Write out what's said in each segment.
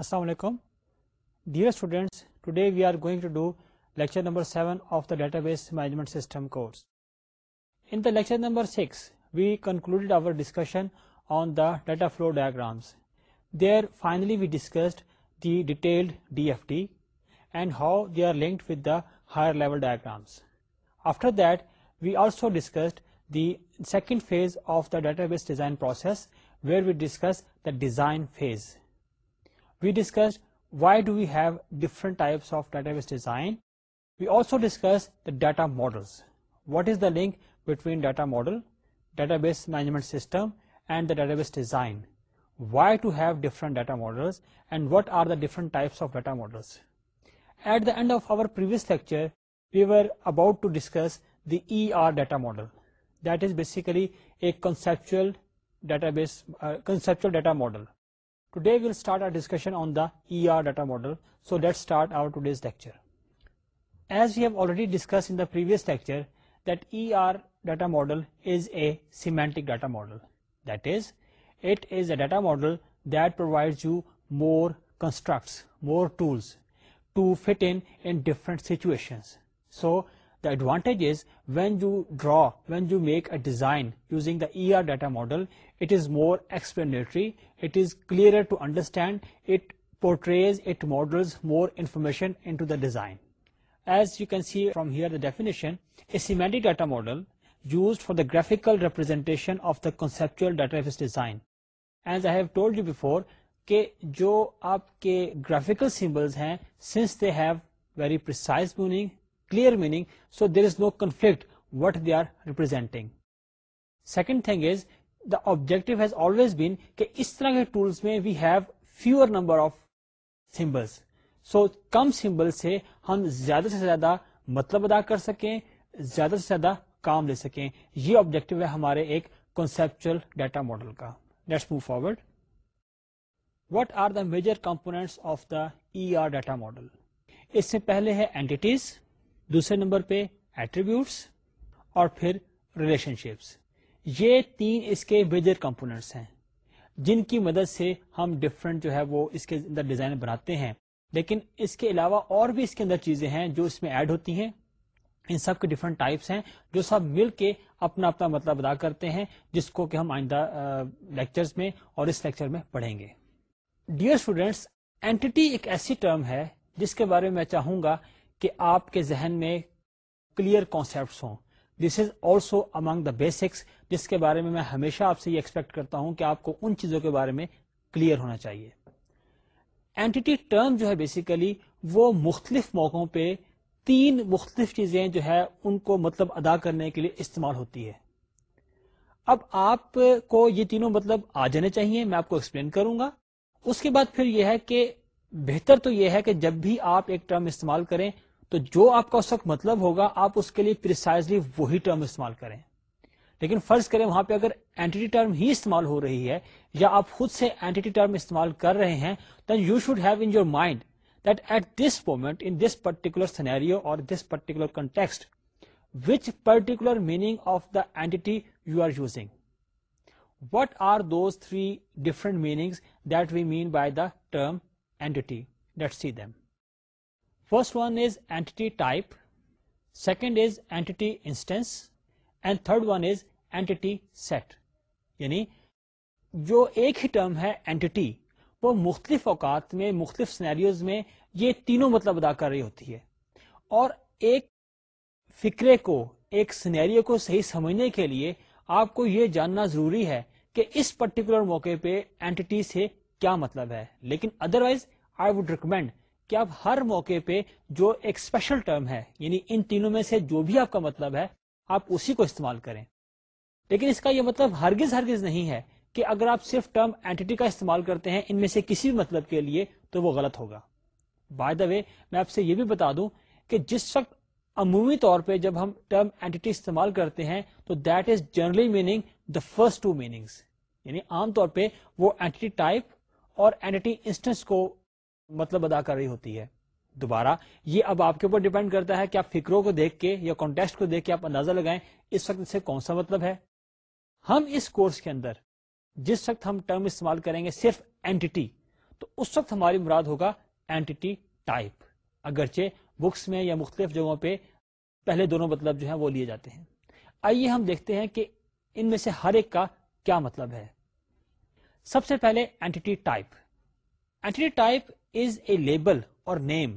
Assalamu alaikum. Dear students, today we are going to do lecture number 7 of the database management system course. In the lecture number 6, we concluded our discussion on the data flow diagrams. There finally we discussed the detailed DFT and how they are linked with the higher level diagrams. After that, we also discussed the second phase of the database design process, where we discuss the design phase. We discussed why do we have different types of database design. We also discussed the data models. What is the link between data model, database management system, and the database design? Why to have different data models and what are the different types of data models? At the end of our previous lecture, we were about to discuss the ER data model. That is basically a conceptual uh, data model. Today we will start our discussion on the ER data model. So let's start our today's lecture. As we have already discussed in the previous lecture, that ER data model is a semantic data model. That is, it is a data model that provides you more constructs, more tools to fit in different situations. So advantage is when you draw when you make a design using the E R data model it is more explanatory it is clear to understand it portrays it models more information into the design as you can see from here the definition a semantic data model used for the graphical representation of the conceptual datas design as I have told you before کہ جو آپ کے graphical symbols ہیں since they have very precise meaning clear so there is no conflict what they are representing. Second thing is the objective has always been کہ اس طرح کے tools میں we have fewer number of symbols. So کم symbol سے ہم زیادہ سے زیادہ مطلب ادا کر سکیں زیادہ سے زیادہ کام لے سکیں یہ آبجیکٹو ہے ہمارے ایک کنسپچل ڈیٹا ماڈل کا let's move forward what are the major components of the E R data model اس سے پہلے ہے اینٹیز دوسرے نمبر پہ ایٹریبیوٹس اور پھر ریلیشن شپس یہ تین اس کے میجر کمپونیٹس ہیں جن کی مدد سے ہم ڈفرنٹ جو ہے وہ اس کے اندر ڈیزائن بناتے ہیں لیکن اس کے علاوہ اور بھی اس کے اندر چیزیں ہیں جو اس میں ایڈ ہوتی ہیں ان سب کے ڈفرینٹ ٹائپس ہیں جو سب مل کے اپنا اپنا مطلب ادا کرتے ہیں جس کو کہ ہم آئندہ لیکچرز میں اور اس لیکچر میں پڑھیں گے ڈیئر اسٹوڈینٹس اینٹی ایک ایسی ٹرم ہے جس کے بارے میں میں چاہوں گا کہ آپ کے ذہن میں کلیئر کانسیپٹس ہوں this is also among the basics جس کے بارے میں میں ہمیشہ آپ سے یہ ایکسپیکٹ کرتا ہوں کہ آپ کو ان چیزوں کے بارے میں کلیئر ہونا چاہیے اینٹی ٹرم جو ہے بیسیکلی وہ مختلف موقعوں پہ تین مختلف چیزیں جو ہے ان کو مطلب ادا کرنے کے لیے استعمال ہوتی ہے اب آپ کو یہ تینوں مطلب آ جانے چاہیے میں آپ کو ایکسپلین کروں گا اس کے بعد پھر یہ ہے کہ بہتر تو یہ ہے کہ جب بھی آپ ایک ٹرم استعمال کریں تو جو آپ کا اس وقت مطلب ہوگا آپ اس کے لیے پرسائزلی وہی ٹرم استعمال کریں لیکن فرض کریں وہاں پہ اگر اینٹی ٹرم ہی استعمال ہو رہی ہے یا آپ خود سے اینٹی ٹرم استعمال کر رہے ہیں then you should have in your mind that at this moment in this particular scenario اور this particular context which particular meaning of the entity you are using what are those three different meanings that we mean by the term entity see them first one is entity type second is entity instance and third one is entity set یعنی جو ایک ہی term ہے entity وہ مختلف اوقات میں مختلف سینیریوز میں یہ تینوں مطلب ادا کر رہی ہوتی ہے اور ایک فکرے کو ایک سینیریو کو صحیح سمجھنے کے لیے آپ کو یہ جاننا ضروری ہے کہ اس پرٹیکولر موقع پہ اینٹی سے کیا مطلب ہے لیکن otherwise I would recommend کہ آپ ہر موقع پہ جو ایک اسپیشل ٹرم ہے یعنی ان تینوں میں سے جو بھی آپ کا مطلب ہے آپ اسی کو استعمال کریں لیکن اس کا یہ مطلب ہرگز ہرگز نہیں ہے کہ اگر آپ صرف ٹرم اینٹی کا استعمال کرتے ہیں ان میں سے کسی بھی مطلب کے لیے تو وہ غلط ہوگا بائی دا وے میں آپ سے یہ بھی بتا دوں کہ جس وقت عمومی طور پہ جب ہم ٹرم اینٹی استعمال کرتے ہیں تو that is generally meaning the first two meanings یعنی عام طور پہ وہ اینٹی ٹائپ اور اینٹی انسٹنس کو مطلب ادا کر رہی ہوتی ہے دوبارہ یہ اب آپ کے اوپر ڈیپینڈ کرتا ہے کہ آپ فکروں کو دیکھ کے یا کانٹیکسٹ کو دیکھ کے آپ اندازہ لگائیں اس وقت سے کون سا مطلب ہے ہم اس کورس کے اندر جس وقت ہم ٹرم استعمال کریں گے صرف اینٹی تو اس وقت ہماری مراد ہوگا اینٹی ٹائپ اگرچہ بکس میں یا مختلف جگہوں پہ پہلے دونوں مطلب جو ہیں وہ لیے جاتے ہیں آئیے ہم دیکھتے ہیں کہ ان میں سے ہر ایک کا کیا مطلب ہے سب سے پہلے entity type type entity is a label or name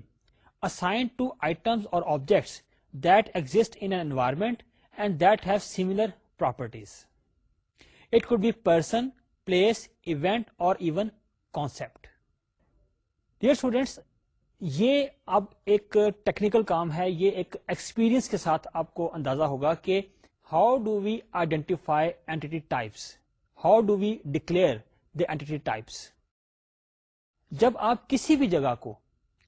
assigned to items or objects that exist in an environment and that have similar properties. It could be person, place, event or even concept. Dear students, یہ اب ایک technical کام ہے یہ ایک experience کے ساتھ آپ کو اندازہ ہوگا کہ how do we identify entity types how do we declare the entity types جب آپ کسی بھی جگہ کو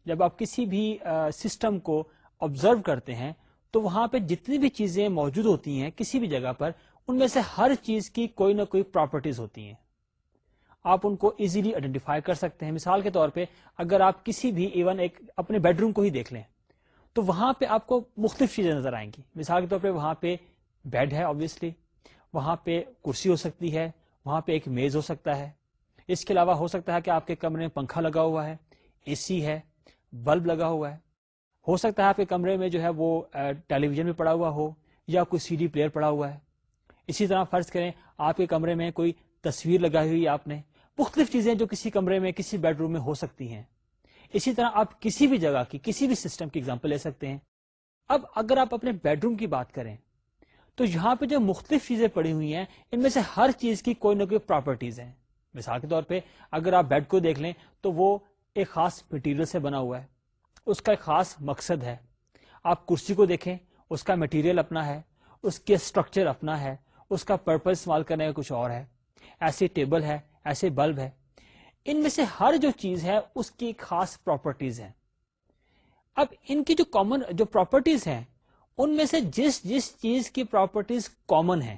جب آپ کسی بھی سسٹم کو آبزرو کرتے ہیں تو وہاں پہ جتنی بھی چیزیں موجود ہوتی ہیں کسی بھی جگہ پر ان میں سے ہر چیز کی کوئی نہ کوئی پراپرٹیز ہوتی ہیں آپ ان کو ایزیلی آئیڈینٹیفائی کر سکتے ہیں مثال کے طور پہ اگر آپ کسی بھی ایون ایک اپنے بیڈ روم کو ہی دیکھ لیں تو وہاں پہ آپ کو مختلف چیزیں نظر آئیں گی مثال کے طور پہ وہاں پہ بیڈ ہے آبویسلی وہاں پہ کرسی ہو سکتی ہے وہاں پہ ایک میز ہو سکتا ہے اس کے علاوہ ہو سکتا ہے کہ آپ کے کمرے میں پنکھا لگا ہوا ہے اے سی ہے بلب لگا ہوا ہے ہو سکتا ہے آپ کے کمرے میں جو ہے وہ ٹیلی ویژن بھی پڑا ہوا ہو یا کوئی سی ڈی پلیئر پڑا ہوا ہے اسی طرح فرض کریں آپ کے کمرے میں کوئی تصویر لگائی ہوئی آپ نے مختلف چیزیں جو کسی کمرے میں کسی بیڈ روم میں ہو سکتی ہیں اسی طرح آپ کسی بھی جگہ کی کسی بھی سسٹم کی ایگزامپل لے سکتے ہیں اب اگر آپ اپنے بیڈ روم کی بات کریں تو یہاں پہ جو مختلف چیزیں پڑی ہوئی ہیں ان میں سے ہر چیز کی کوئی نہ کوئی پراپرٹیز ہیں مثال کے طور پہ اگر آپ بیڈ کو دیکھ لیں تو وہ ایک خاص مٹیریل سے بنا ہوا ہے اس کا ایک خاص مقصد ہے آپ کرسی کو دیکھیں اس کا مٹیریل اپنا ہے اس کے اسٹرکچر اپنا ہے اس کا پرپز استعمال کرنے کا کچھ اور ہے ایسی ٹیبل ہے ایسے بلب ہے ان میں سے ہر جو چیز ہے اس کی خاص پراپرٹیز ہیں اب ان کی جو کامن جو پراپرٹیز ہیں ان میں سے جس جس چیز کی پراپرٹیز کامن ہیں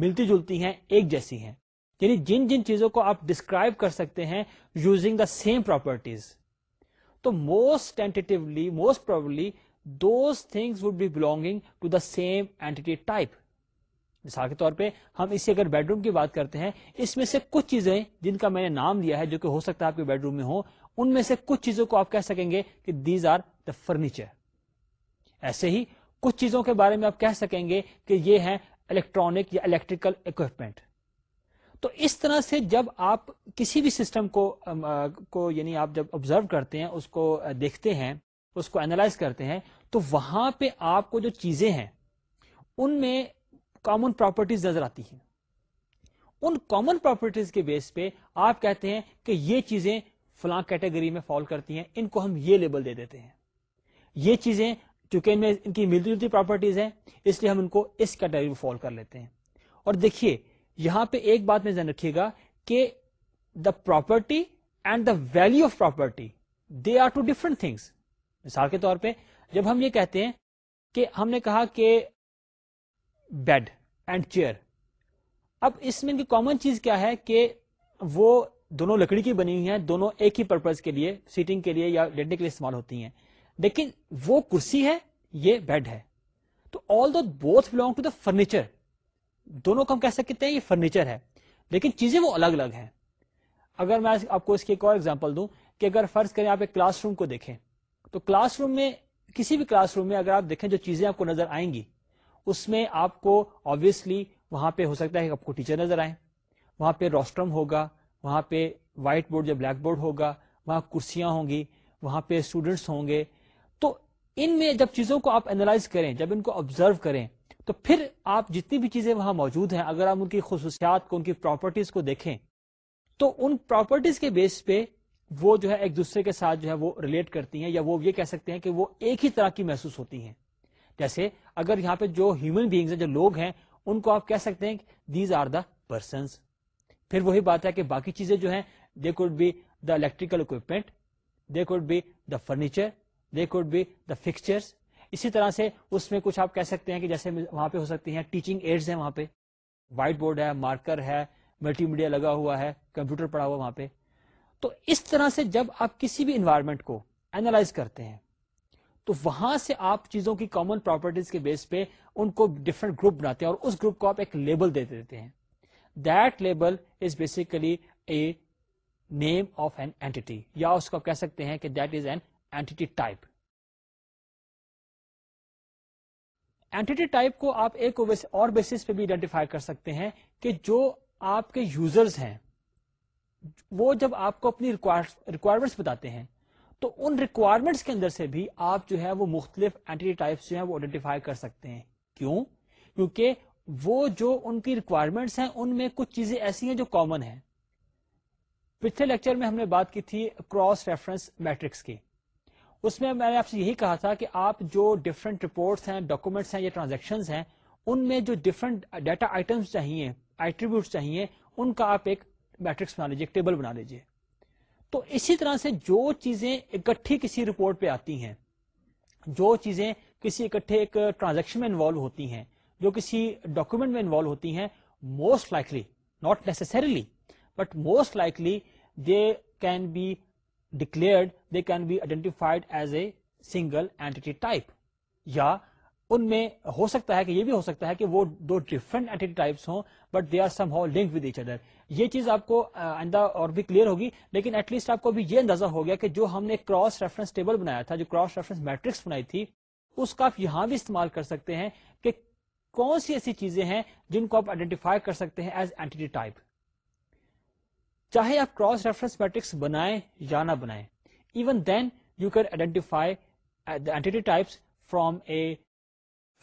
ملتی جلتی ہیں ایک جیسی ہیں یعنی جن جن چیزوں کو آپ ڈسکرائب کر سکتے ہیں یوزنگ دا سیم پراپرٹیز تو most tentatively most probably those things would be belonging to the same entity type مثال کے طور پہ ہم اسے اگر بیڈ روم کی بات کرتے ہیں اس میں سے کچھ چیزیں جن کا میں نے نام لیا ہے جو کہ ہو سکتا ہے آپ کے بیڈ روم میں ہو ان میں سے کچھ چیزوں کو آپ کہہ سکیں گے کہ دیز آر دا فرنیچر ایسے ہی کچھ چیزوں کے بارے میں آپ کہہ سکیں گے کہ یہ ہے الیکٹرانک یا الیکٹریکل اکوپمنٹ تو اس طرح سے جب آپ کسی بھی سسٹم کو کو یعنی آپ جب آبزرو کرتے ہیں اس کو دیکھتے ہیں اس کو اینالائز کرتے ہیں تو وہاں پہ آپ کو جو چیزیں ہیں ان میں کامن پراپرٹیز نظر آتی ہیں ان کامن پراپرٹیز کے بیس پہ آپ کہتے ہیں کہ یہ چیزیں فلاں کیٹیگری میں فال کرتی ہیں ان کو ہم یہ لیبل دے دیتے ہیں یہ چیزیں چونکہ ان میں ان کی ملتی جلتی پراپرٹیز ہیں اس لیے ہم ان کو اس کیٹیگری میں فال کر لیتے ہیں اور دیکھیے یہاں پہ ایک بات میں ذہن رکھیے گا کہ the property and the value of property they are two different things مثال کے طور پہ جب ہم یہ کہتے ہیں کہ ہم نے کہا کہ بیڈ اینڈ چیئر اب اس میں کی کامن چیز کیا ہے کہ وہ دونوں لکڑی کی بنی ہوئی ہیں دونوں ایک ہی پرپز کے لیے سیٹنگ کے لیے یا لیٹنے کے لیے استعمال ہوتی ہیں لیکن وہ کرسی ہے یہ بیڈ ہے تو all the both belong to the furniture دونوں کو ہم کہہ سکتے ہیں یہ فرنیچر ہے لیکن چیزیں وہ الگ الگ ہیں اگر میں آپ آپ کو اس کی ایک ایک اور ایگزامپل دوں کہ اگر فرض کریں کلاس روم کو دیکھیں تو کلاس روم میں کسی بھی کلاس روم میں اگر آپ دیکھیں جو چیزیں آپ کو نظر آئیں گی اس میں آپ کو آبیسلی وہاں پہ ہو سکتا ہے کہ آپ کو ٹیچر نظر آئے وہاں پہ روسٹرم ہوگا وہاں پہ وائٹ بورڈ یا بلیک بورڈ ہوگا وہاں کرسیاں ہوں گی وہاں پہ اسٹوڈینٹس ہوں گے تو ان میں جب چیزوں کو آپ اینالائز کریں جب ان کو آبزرو کریں تو پھر آپ جتنی بھی چیزیں وہاں موجود ہیں اگر آپ ان کی خصوصیات کو ان کی پراپرٹیز کو دیکھیں تو ان پراپرٹیز کے بیس پہ وہ جو ہے ایک دوسرے کے ساتھ جو ہے وہ ریلیٹ کرتی ہیں یا وہ یہ کہہ سکتے ہیں کہ وہ ایک ہی طرح کی محسوس ہوتی ہیں جیسے اگر یہاں پہ جو ہیومن بینگز ہیں جو لوگ ہیں ان کو آپ کہہ سکتے ہیں کہ دیز آر دا پرسنس پھر وہی بات ہے کہ باقی چیزیں جو ہیں they could be the electrical equipment they could be the furniture they could be the fixtures اسی طرح سے اس میں کچھ آپ کہہ سکتے ہیں کہ جیسے وہاں پہ ہو سکتے ہیں ٹیچنگ ایڈز ہیں وہاں پہ وائٹ بورڈ ہے مارکر ہے ملٹی میڈیا لگا ہوا ہے کمپیوٹر پڑا ہوا وہاں پہ تو اس طرح سے جب آپ کسی بھی انوائرمنٹ کو اینالائز کرتے ہیں تو وہاں سے آپ چیزوں کی کامن پراپرٹیز کے بیس پہ ان کو ڈفرنٹ گروپ بناتے ہیں اور اس گروپ کو آپ ایک لیبل دے دیتے ہیں that label is basically a name of an entity یا اس کو کہہ سکتے ہیں کہ that is an entity type entity type کو آپ ایک اور بیسس پہ بھی آئیڈینٹیفائی کر سکتے ہیں کہ جو آپ کے یوزرز ہیں وہ جب آپ کو اپنی ریکوائرمنٹس بتاتے ہیں تو ان ریکوائرمنٹس کے اندر سے بھی آپ جو ہے وہ مختلف اینٹی ٹائپس جو ہیں وہ آئیڈینٹیفائی کر سکتے ہیں کیوں کیونکہ وہ جو ان کی ریکوائرمنٹس ہیں ان میں کچھ چیزیں ایسی ہیں جو کامن ہیں پچھلے لیکچر میں ہم نے بات کی تھی کراس ریفرنس میٹرکس کی اس میں میں نے آپ سے یہی کہا تھا کہ آپ جو ڈفرنٹ رپورٹس ہیں ڈاکومینٹس ہیں یا ٹرانزیکشن ہیں ان میں جو ڈفرنٹ ڈیٹا آئٹم چاہیے آئیٹریبیوٹ چاہیے ان کا آپ ایک میٹرکس بنا لیجیے ٹیبل بنا لیجیے تو اسی طرح سے جو چیزیں اکٹھی کسی رپورٹ پہ آتی ہیں جو چیزیں کسی اکٹھے ایک ٹرانزیکشن میں انوالو ہوتی ہیں جو کسی ڈاکومنٹ میں انوالو ہوتی ہیں most likely not necessarily but most likely they can be declared they can be identified as a single entity type یا ان میں ہو سکتا ہے کہ یہ بھی ہو سکتا ہے کہ وہ دو ڈفرنٹ اینٹی ٹائپس ہوں but they are somehow link with each other یہ چیز آپ کو آئندہ اور بھی کلیئر ہوگی لیکن ایٹ لیسٹ آپ کو بھی یہ اندازہ ہو گیا کہ جو ہم نے کراس ریفرنس ٹیبل بنایا تھا جو کراس ریفرنس میٹرکس بنائی تھی اس کا آپ یہاں بھی استعمال کر سکتے ہیں کہ کون سی ایسی چیزیں ہیں جن کو آپ آئیڈینٹیفائی کر سکتے ہیں ایز اینٹی ٹائپ چاہے آپ کراس ریفرنس میٹرکس بنائیں یا نہ بنائیں even then you can identify from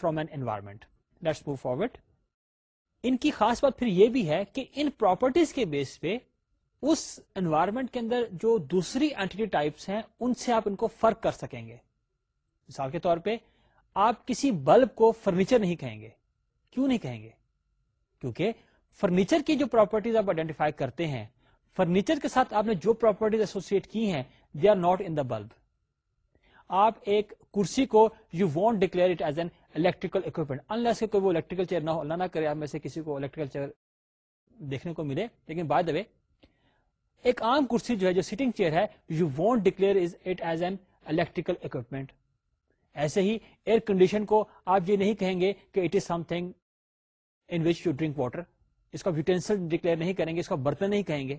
from a an environment let's move forward ان کی خاص بات پھر یہ بھی ہے کہ ان پراپرٹیز کے بیس پہ اس انوائرمنٹ کے اندر جو دوسری اینٹی ٹائپس ہیں ان سے آپ ان کو فرق کر سکیں گے مثال کے طور پہ آپ کسی بلب کو فرنیچر نہیں کہیں گے کیوں نہیں کہیں گے کیونکہ فرنیچر کی جو پراپرٹیز آپ آئیڈینٹیفائی کرتے ہیں فرنیچر کے ساتھ آپ نے جو پراپرٹیز ایسوسیٹ کی ہیں they are not in bulb آپ ایک کرسی کو you want declare it as an electrical equipment ان کوئی وہ الیکٹریکل چیئر نہ ہو اللہ نہ کرے آپ میں سے کسی کو الیکٹریکل چیئر دیکھنے کو ملے لیکن دا دے ایک عام کرسی جو ہے جو سیٹنگ چیئر ہے you want declare it as an electrical equipment ایسے ہی ایئر کنڈیشن کو آپ یہ نہیں کہیں گے کہ it is something in which you drink water اس کا یوٹینسل ڈکلیئر نہیں کریں گے اس کا برتن نہیں کہیں گے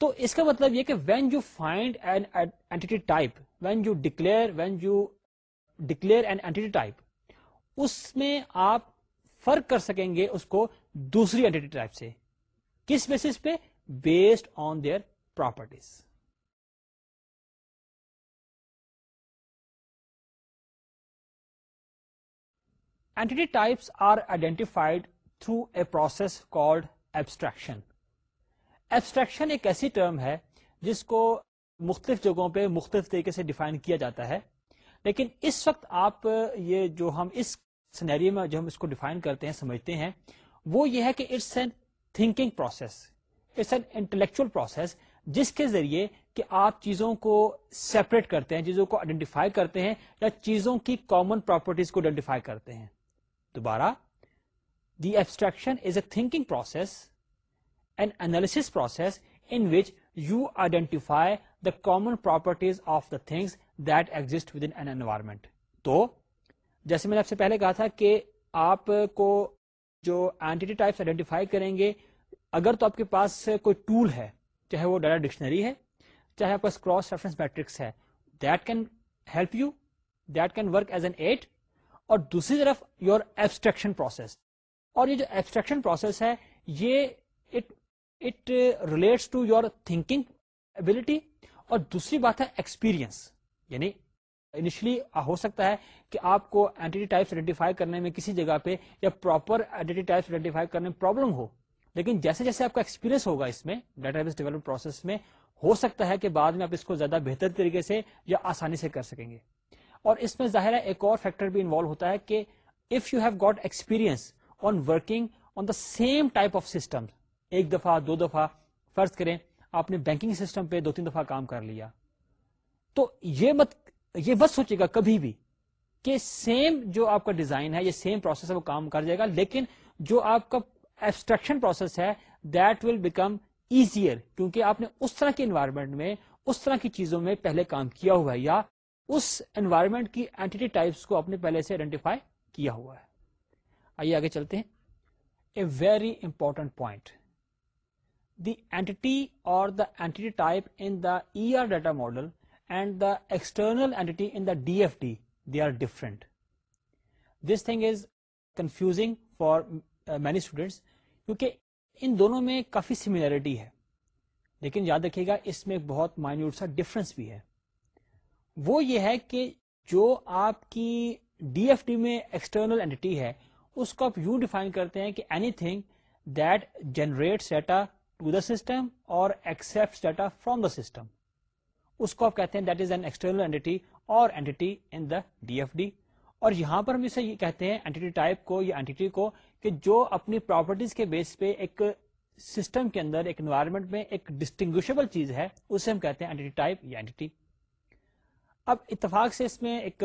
تو اس کا مطلب یہ کہ when you find an type when you declare when you declare an entity type اس میں آپ فرق کر سکیں گے اس کو دوسری اینٹی ٹائپ سے کس بیس پہ based on their properties entity types are identified through a process called abstraction abstraction ایک ایسی ٹرم ہے جس کو مختلف جگہوں پہ مختلف طریقے سے ڈیفائن کیا جاتا ہے لیکن اس وقت آپ یہ جو ہم اس سینیری میں جو ہم اس کو ڈیفائن کرتے ہیں سمجھتے ہیں وہ یہ ہے کہ it's an thinking process it's an intellectual process جس کے ذریعے کہ آپ چیزوں کو سیپریٹ کرتے ہیں چیزوں کو آئیڈینٹیفائی کرتے ہیں یا چیزوں کی کامن پراپرٹیز کو آئیڈینٹیفائی کرتے ہیں دوبارہ the abstraction is a thinking process process in which you identify the common properties of the things that exist in environment تو جیسے میں نے آپ سے پہلے کہا تھا کہ آپ کو جو اینٹی ٹائپس آئیڈینٹیفائی کریں گے اگر تو آپ کے پاس کوئی ٹول ہے چاہے وہ ڈاٹا ڈکشنری ہے چاہے آپ پاس کراس ریفرنس میٹرکس ہے that can help you that can work as an aid اور دوسری طرف یور ایبسٹریکشن پروسیس اور یہ جو ایبسٹریکشن پروسیس ہے یہ it it relates to your thinking ability اور دوسری بات ہے ایکسپیرئنس یعنی انیشلی ہو سکتا ہے کہ آپ کو اینٹی آئیڈینٹیفائی کرنے میں کسی جگہ پہ یا پراپر آئیڈینٹی آئیڈینٹیفائی کرنے میں پرابلم ہو لیکن جیسے جیسے آپ کا ایکسپیرینس ہوگا اس میں ڈیٹا بیس ڈیولپمنٹ پروسیس میں ہو سکتا ہے کہ بعد میں آپ اس کو زیادہ بہتر طریقے سے یا آسانی سے کر سکیں گے اور اس میں ظاہر ہے ایک اور فیکٹر بھی انوالو ہوتا ہے کہ if you have got experience on working on the same type of system ایک دفعہ دو دفعہ فرض کریں آپ نے بینکنگ سسٹم پہ دو تین دفعہ کام کر لیا تو یہ مت یہ مت سوچے گا کبھی بھی کہ سیم جو آپ کا ڈیزائن ہے یہ سیم پروسیس ہے وہ کام کر جائے گا لیکن جو آپ کا ایبسٹرکشن پروسیس ہے دیٹ ول بیکم ایزیئر کیونکہ آپ نے اس طرح کے انوائرمنٹ میں اس طرح کی چیزوں میں پہلے کام کیا ہوا ہے یا اس انوائرمنٹ کی اینٹی ٹائپس کو آپ نے پہلے سے آئیڈینٹیفائی کیا ہوا ہے آئیے آگے چلتے ہیں a very important point the entity or the entity type in the ER data model and the external entity in the D they are different. This thing is confusing for uh, many students کیونکہ ان دونوں میں کافی similarity ہے لیکن یاد رکھیے گا اس میں بہت مائنیوٹ سا ڈفرنس بھی ہے وہ یہ ہے کہ جو آپ کی ڈی ایف ڈی میں ایکسٹرنل اینٹی ہے اس کو آپ یوں ڈیفائن کرتے ہیں کہ anything that generate data to the system اور accept data from the system اس کو آپ کہتے ہیں دیٹ از این ایکسٹرنل اور entity in the D F D اور یہاں پر ہم اسے یہ کہتے ہیں اینٹی اینٹی ٹائپ کو کو یا کہ جو اپنی پراپرٹیز کے بیس پہ ایک سسٹم کے اندر ایک انوائرمنٹ میں ایک ڈسٹنگوشبل چیز ہے اسے ہم کہتے ہیں اینٹی اینٹی ٹائپ یا اب اتفاق سے اس میں ایک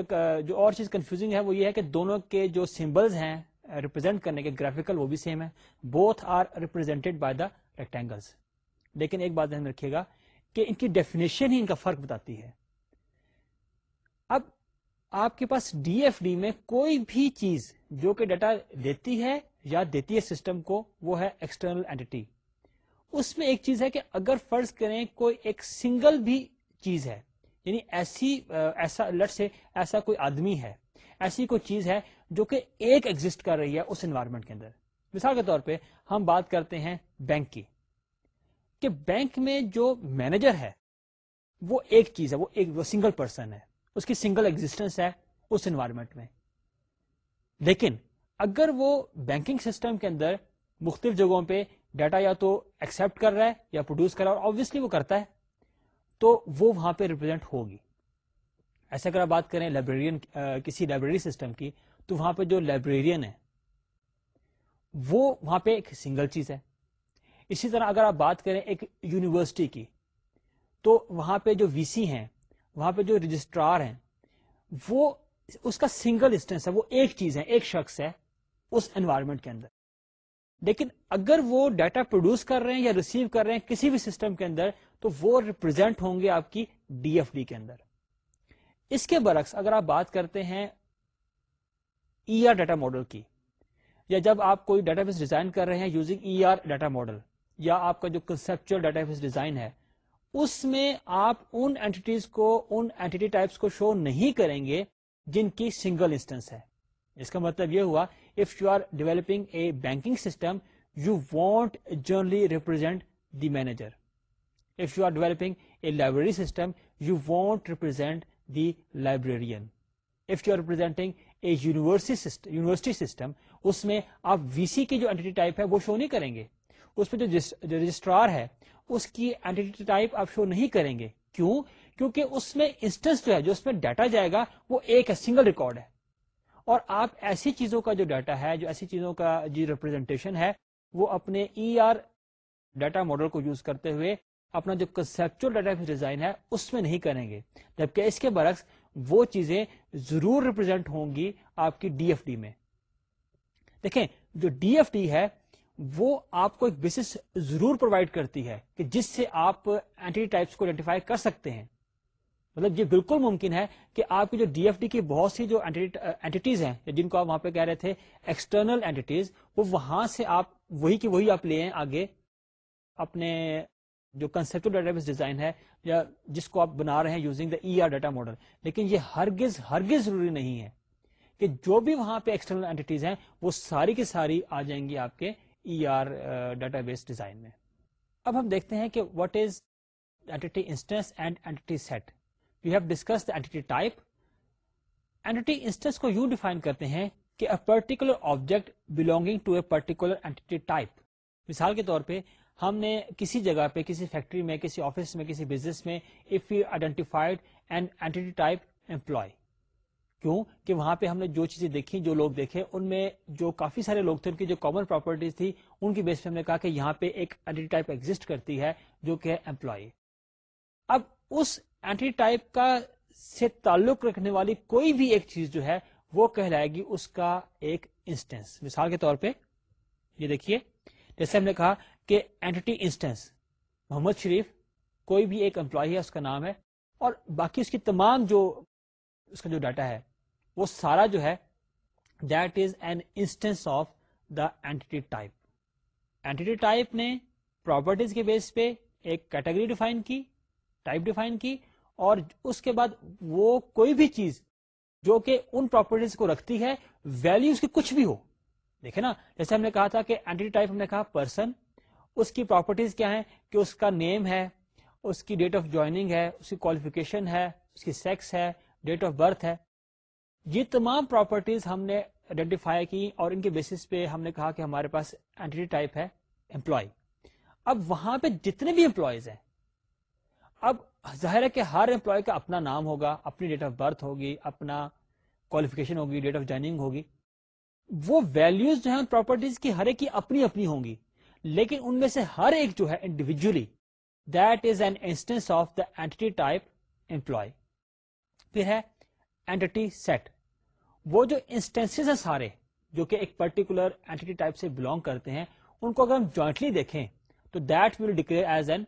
جو اور چیز کنفیوزنگ ہے وہ یہ ہے کہ دونوں کے جو سمبلز ہیں ریپرزینٹ کرنے کے گرافیکل وہ بھی سیم ہے both are represented by the rectangles لیکن ایک بات رکھیے گا کہ ان کی ڈیفینیشن ہی ان کا فرق بتاتی ہے اب آپ کے پاس ڈی ایف ڈی میں کوئی بھی چیز جو کہ ڈیٹا دیتی ہے یا دیتی ہے سسٹم کو وہ ہے ایکسٹرنل اینٹی اس میں ایک چیز ہے کہ اگر فرض کریں کوئی ایک سنگل بھی چیز ہے یعنی ایسی ایسا لٹ سے ایسا کوئی آدمی ہے ایسی کوئی چیز ہے جو کہ ایک ایگزٹ کر رہی ہے اس انوائرمنٹ کے اندر مثال کے طور پہ ہم بات کرتے ہیں بینک کی کہ بینک میں جو مینیجر ہے وہ ایک چیز ہے وہ ایک وہ سنگل پرسن ہے اس کی سنگل ایگزٹینس ہے اس انوائرمنٹ میں لیکن اگر وہ بینکنگ سسٹم کے اندر مختلف جگہوں پہ ڈیٹا یا تو ایکسپٹ کر رہا ہے یا پروڈیوس کر رہا ہے اور وہ کرتا ہے تو وہ وہاں پہ ریپرزینٹ ہوگی ایسے اگر آپ بات کریں لائبریرین کسی لائبریری سسٹم کی تو وہاں پہ جو لائبریرین ہے وہ وہاں پہ ایک سنگل چیز ہے اسی طرح اگر آپ بات کریں ایک یونیورسٹی کی تو وہاں پہ جو وی سی ہیں وہاں پہ جو رجسٹرار ہیں وہ اس کا سنگل اسٹینس ہے وہ ایک چیز ہے ایک شخص ہے اس انوائرمنٹ کے اندر لیکن اگر وہ ڈیٹا پروڈیوس کر رہے ہیں یا ریسیو کر رہے ہیں کسی بھی سسٹم کے اندر تو وہ ریپرزینٹ ہوں گے آپ کی ڈی ایف ڈی کے اندر اس کے برعکس اگر آپ بات کرتے ہیں ای آر ڈیٹا ماڈل کی یا جب آپ کوئی ڈیٹا بیس ڈیزائن کر رہے ہیں using E R data model یا آپ کا جو کنسپچل ڈیٹا بیس ڈیزائن ہے اس میں آپ ان اینٹیز کو ان اینٹی ٹائپس کو شو نہیں کریں گے جن کی سنگل انسٹنس ہے اس کا مطلب یہ ہوا if you are developing a banking system you want generally represent the manager if you are developing a library system you want represent the librarian if you are representing university university system اس میں آپ V C کی جو entity type ہے وہ شو نہیں کریں گے اس میں جو رجسٹرار ہے اس کی اینٹی ٹائپ آپ شو نہیں کریں گے کیوں کیونکہ اس میں انسٹنس جو ہے جو اس میں ڈیٹا جائے گا وہ ایک ہے سنگل ریکارڈ ہے اور آپ ایسی چیزوں کا جو ڈیٹا ہے جو ایسی چیزوں کا جو ریپرزینٹیشن ہے وہ اپنے ای آر ڈیٹا ماڈل کو یوز کرتے ہوئے اپنا جو کنسپچل ڈیٹا ڈیزائن ہے اس میں نہیں کریں گے جبکہ اس کے برعکس وہ چیزیں ضرور ریپرزینٹ ہوں گی آپ کی ڈی ایف ڈی میں دیکھیں جو ڈی ایف ڈی ہے وہ آپ کو ایک بیسس ضرور پرووائڈ کرتی ہے کہ جس سے آپ اینٹی ٹائپس کو آئیڈینٹیفائی کر سکتے ہیں مطلب یہ بالکل ممکن ہے کہ آپ کی جو ڈی ایف ڈی کی بہت سی جو اینٹیز ہیں جن کو آپ وہاں پہ کہہ رہے تھے ایکسٹرنل اینٹیز وہ وہاں سے آپ وہی کی وہی آپ لے آگے اپنے جو کنسپٹ ڈیٹا بیس ڈیزائن ہے یا جس کو آپ بنا رہے ہیں using the E R data model لیکن یہ ہرگز ہرگز ضروری نہیں ہے کہ جو بھی وہاں پہ ایکسٹرنل اینٹیز ہیں وہ ساری کی ساری آ جائیں گی آپ کے E R database design میں اب ہم دیکھتے ہیں کہ what is entity instance and entity set you have discuss entity type entity instance کو یوں ڈیفائن کرتے ہیں کہ a particular object belonging to a particular entity type مثال کے طور پہ ہم نے کسی جگہ پہ کسی فیکٹری میں کسی آفس میں کسی بزنس میں if you identified and entity type employee کیوں کہ وہاں پہ ہم نے جو چیزیں دیکھی جو لوگ دیکھے ان میں جو کافی سارے لوگ تھے ان کی جو کامن پراپرٹیز تھی ان کی بیس پہ ہم نے کہا کہ یہاں پہ ایک ٹائپ ایگزٹ کرتی ہے جو کہ ہے امپلائی اب اس اینٹی ٹائپ کا سے تعلق رکھنے والی کوئی بھی ایک چیز جو ہے وہ کہلائے گی اس کا ایک انسٹینس مثال کے طور پہ یہ دیکھیے جیسے ہم نے کہا کہ اینٹی انسٹنس محمد شریف کوئی بھی ایک امپلائی ہے اس کا نام ہے اور باقی اس کی تمام جو اس کا جو ڈاٹا ہے وہ سارا جو ہے that is an instance of the entity type entity type نے پراپرٹیز کے بیس پہ ایک کیٹیگری ڈیفائن کی ٹائپ ڈیفائن کی اور اس کے بعد وہ کوئی بھی چیز جو کہ ان پراپرٹیز کو رکھتی ہے ویلیوز کی کچھ بھی ہو دیکھے نا جیسے ہم نے کہا تھا کہ اینٹی ٹائپ ہم نے کہا پرسن اس کی پراپرٹیز کیا ہیں کہ اس کا نیم ہے اس کی ڈیٹ آف جوائننگ ہے اس کی کوالیفیکیشن ہے اس کی سیکس ہے ڈیٹ آف برتھ ہے یہ تمام پراپرٹیز ہم نے آئیڈینٹیفائی کی اور ان کے بیسس پہ ہم نے کہا کہ ہمارے پاس اینٹی ٹائپ ہے امپلائی اب وہاں پہ جتنے بھی امپلائیز ہیں اب ظاہر ہے کہ ہر امپلائی کا اپنا نام ہوگا اپنی ڈیٹ آف برتھ ہوگی اپنا کوالیفکیشن ہوگی ڈیٹ آف جوائننگ ہوگی وہ ویلوز جو ہیں پراپرٹیز کی ہر ایک کی اپنی اپنی ہوں گی لیکن ان میں سے ہر ایک جو ہے individually that is an instance of the entity type پھر ہے اینٹی سیٹ وہ جو ہیں سارے جو کہ ایک پرٹیکولر اینٹی ٹائپ سے بلونگ کرتے ہیں ان کو اگر ہم جوائنٹلی دیکھیں تو that will declare as an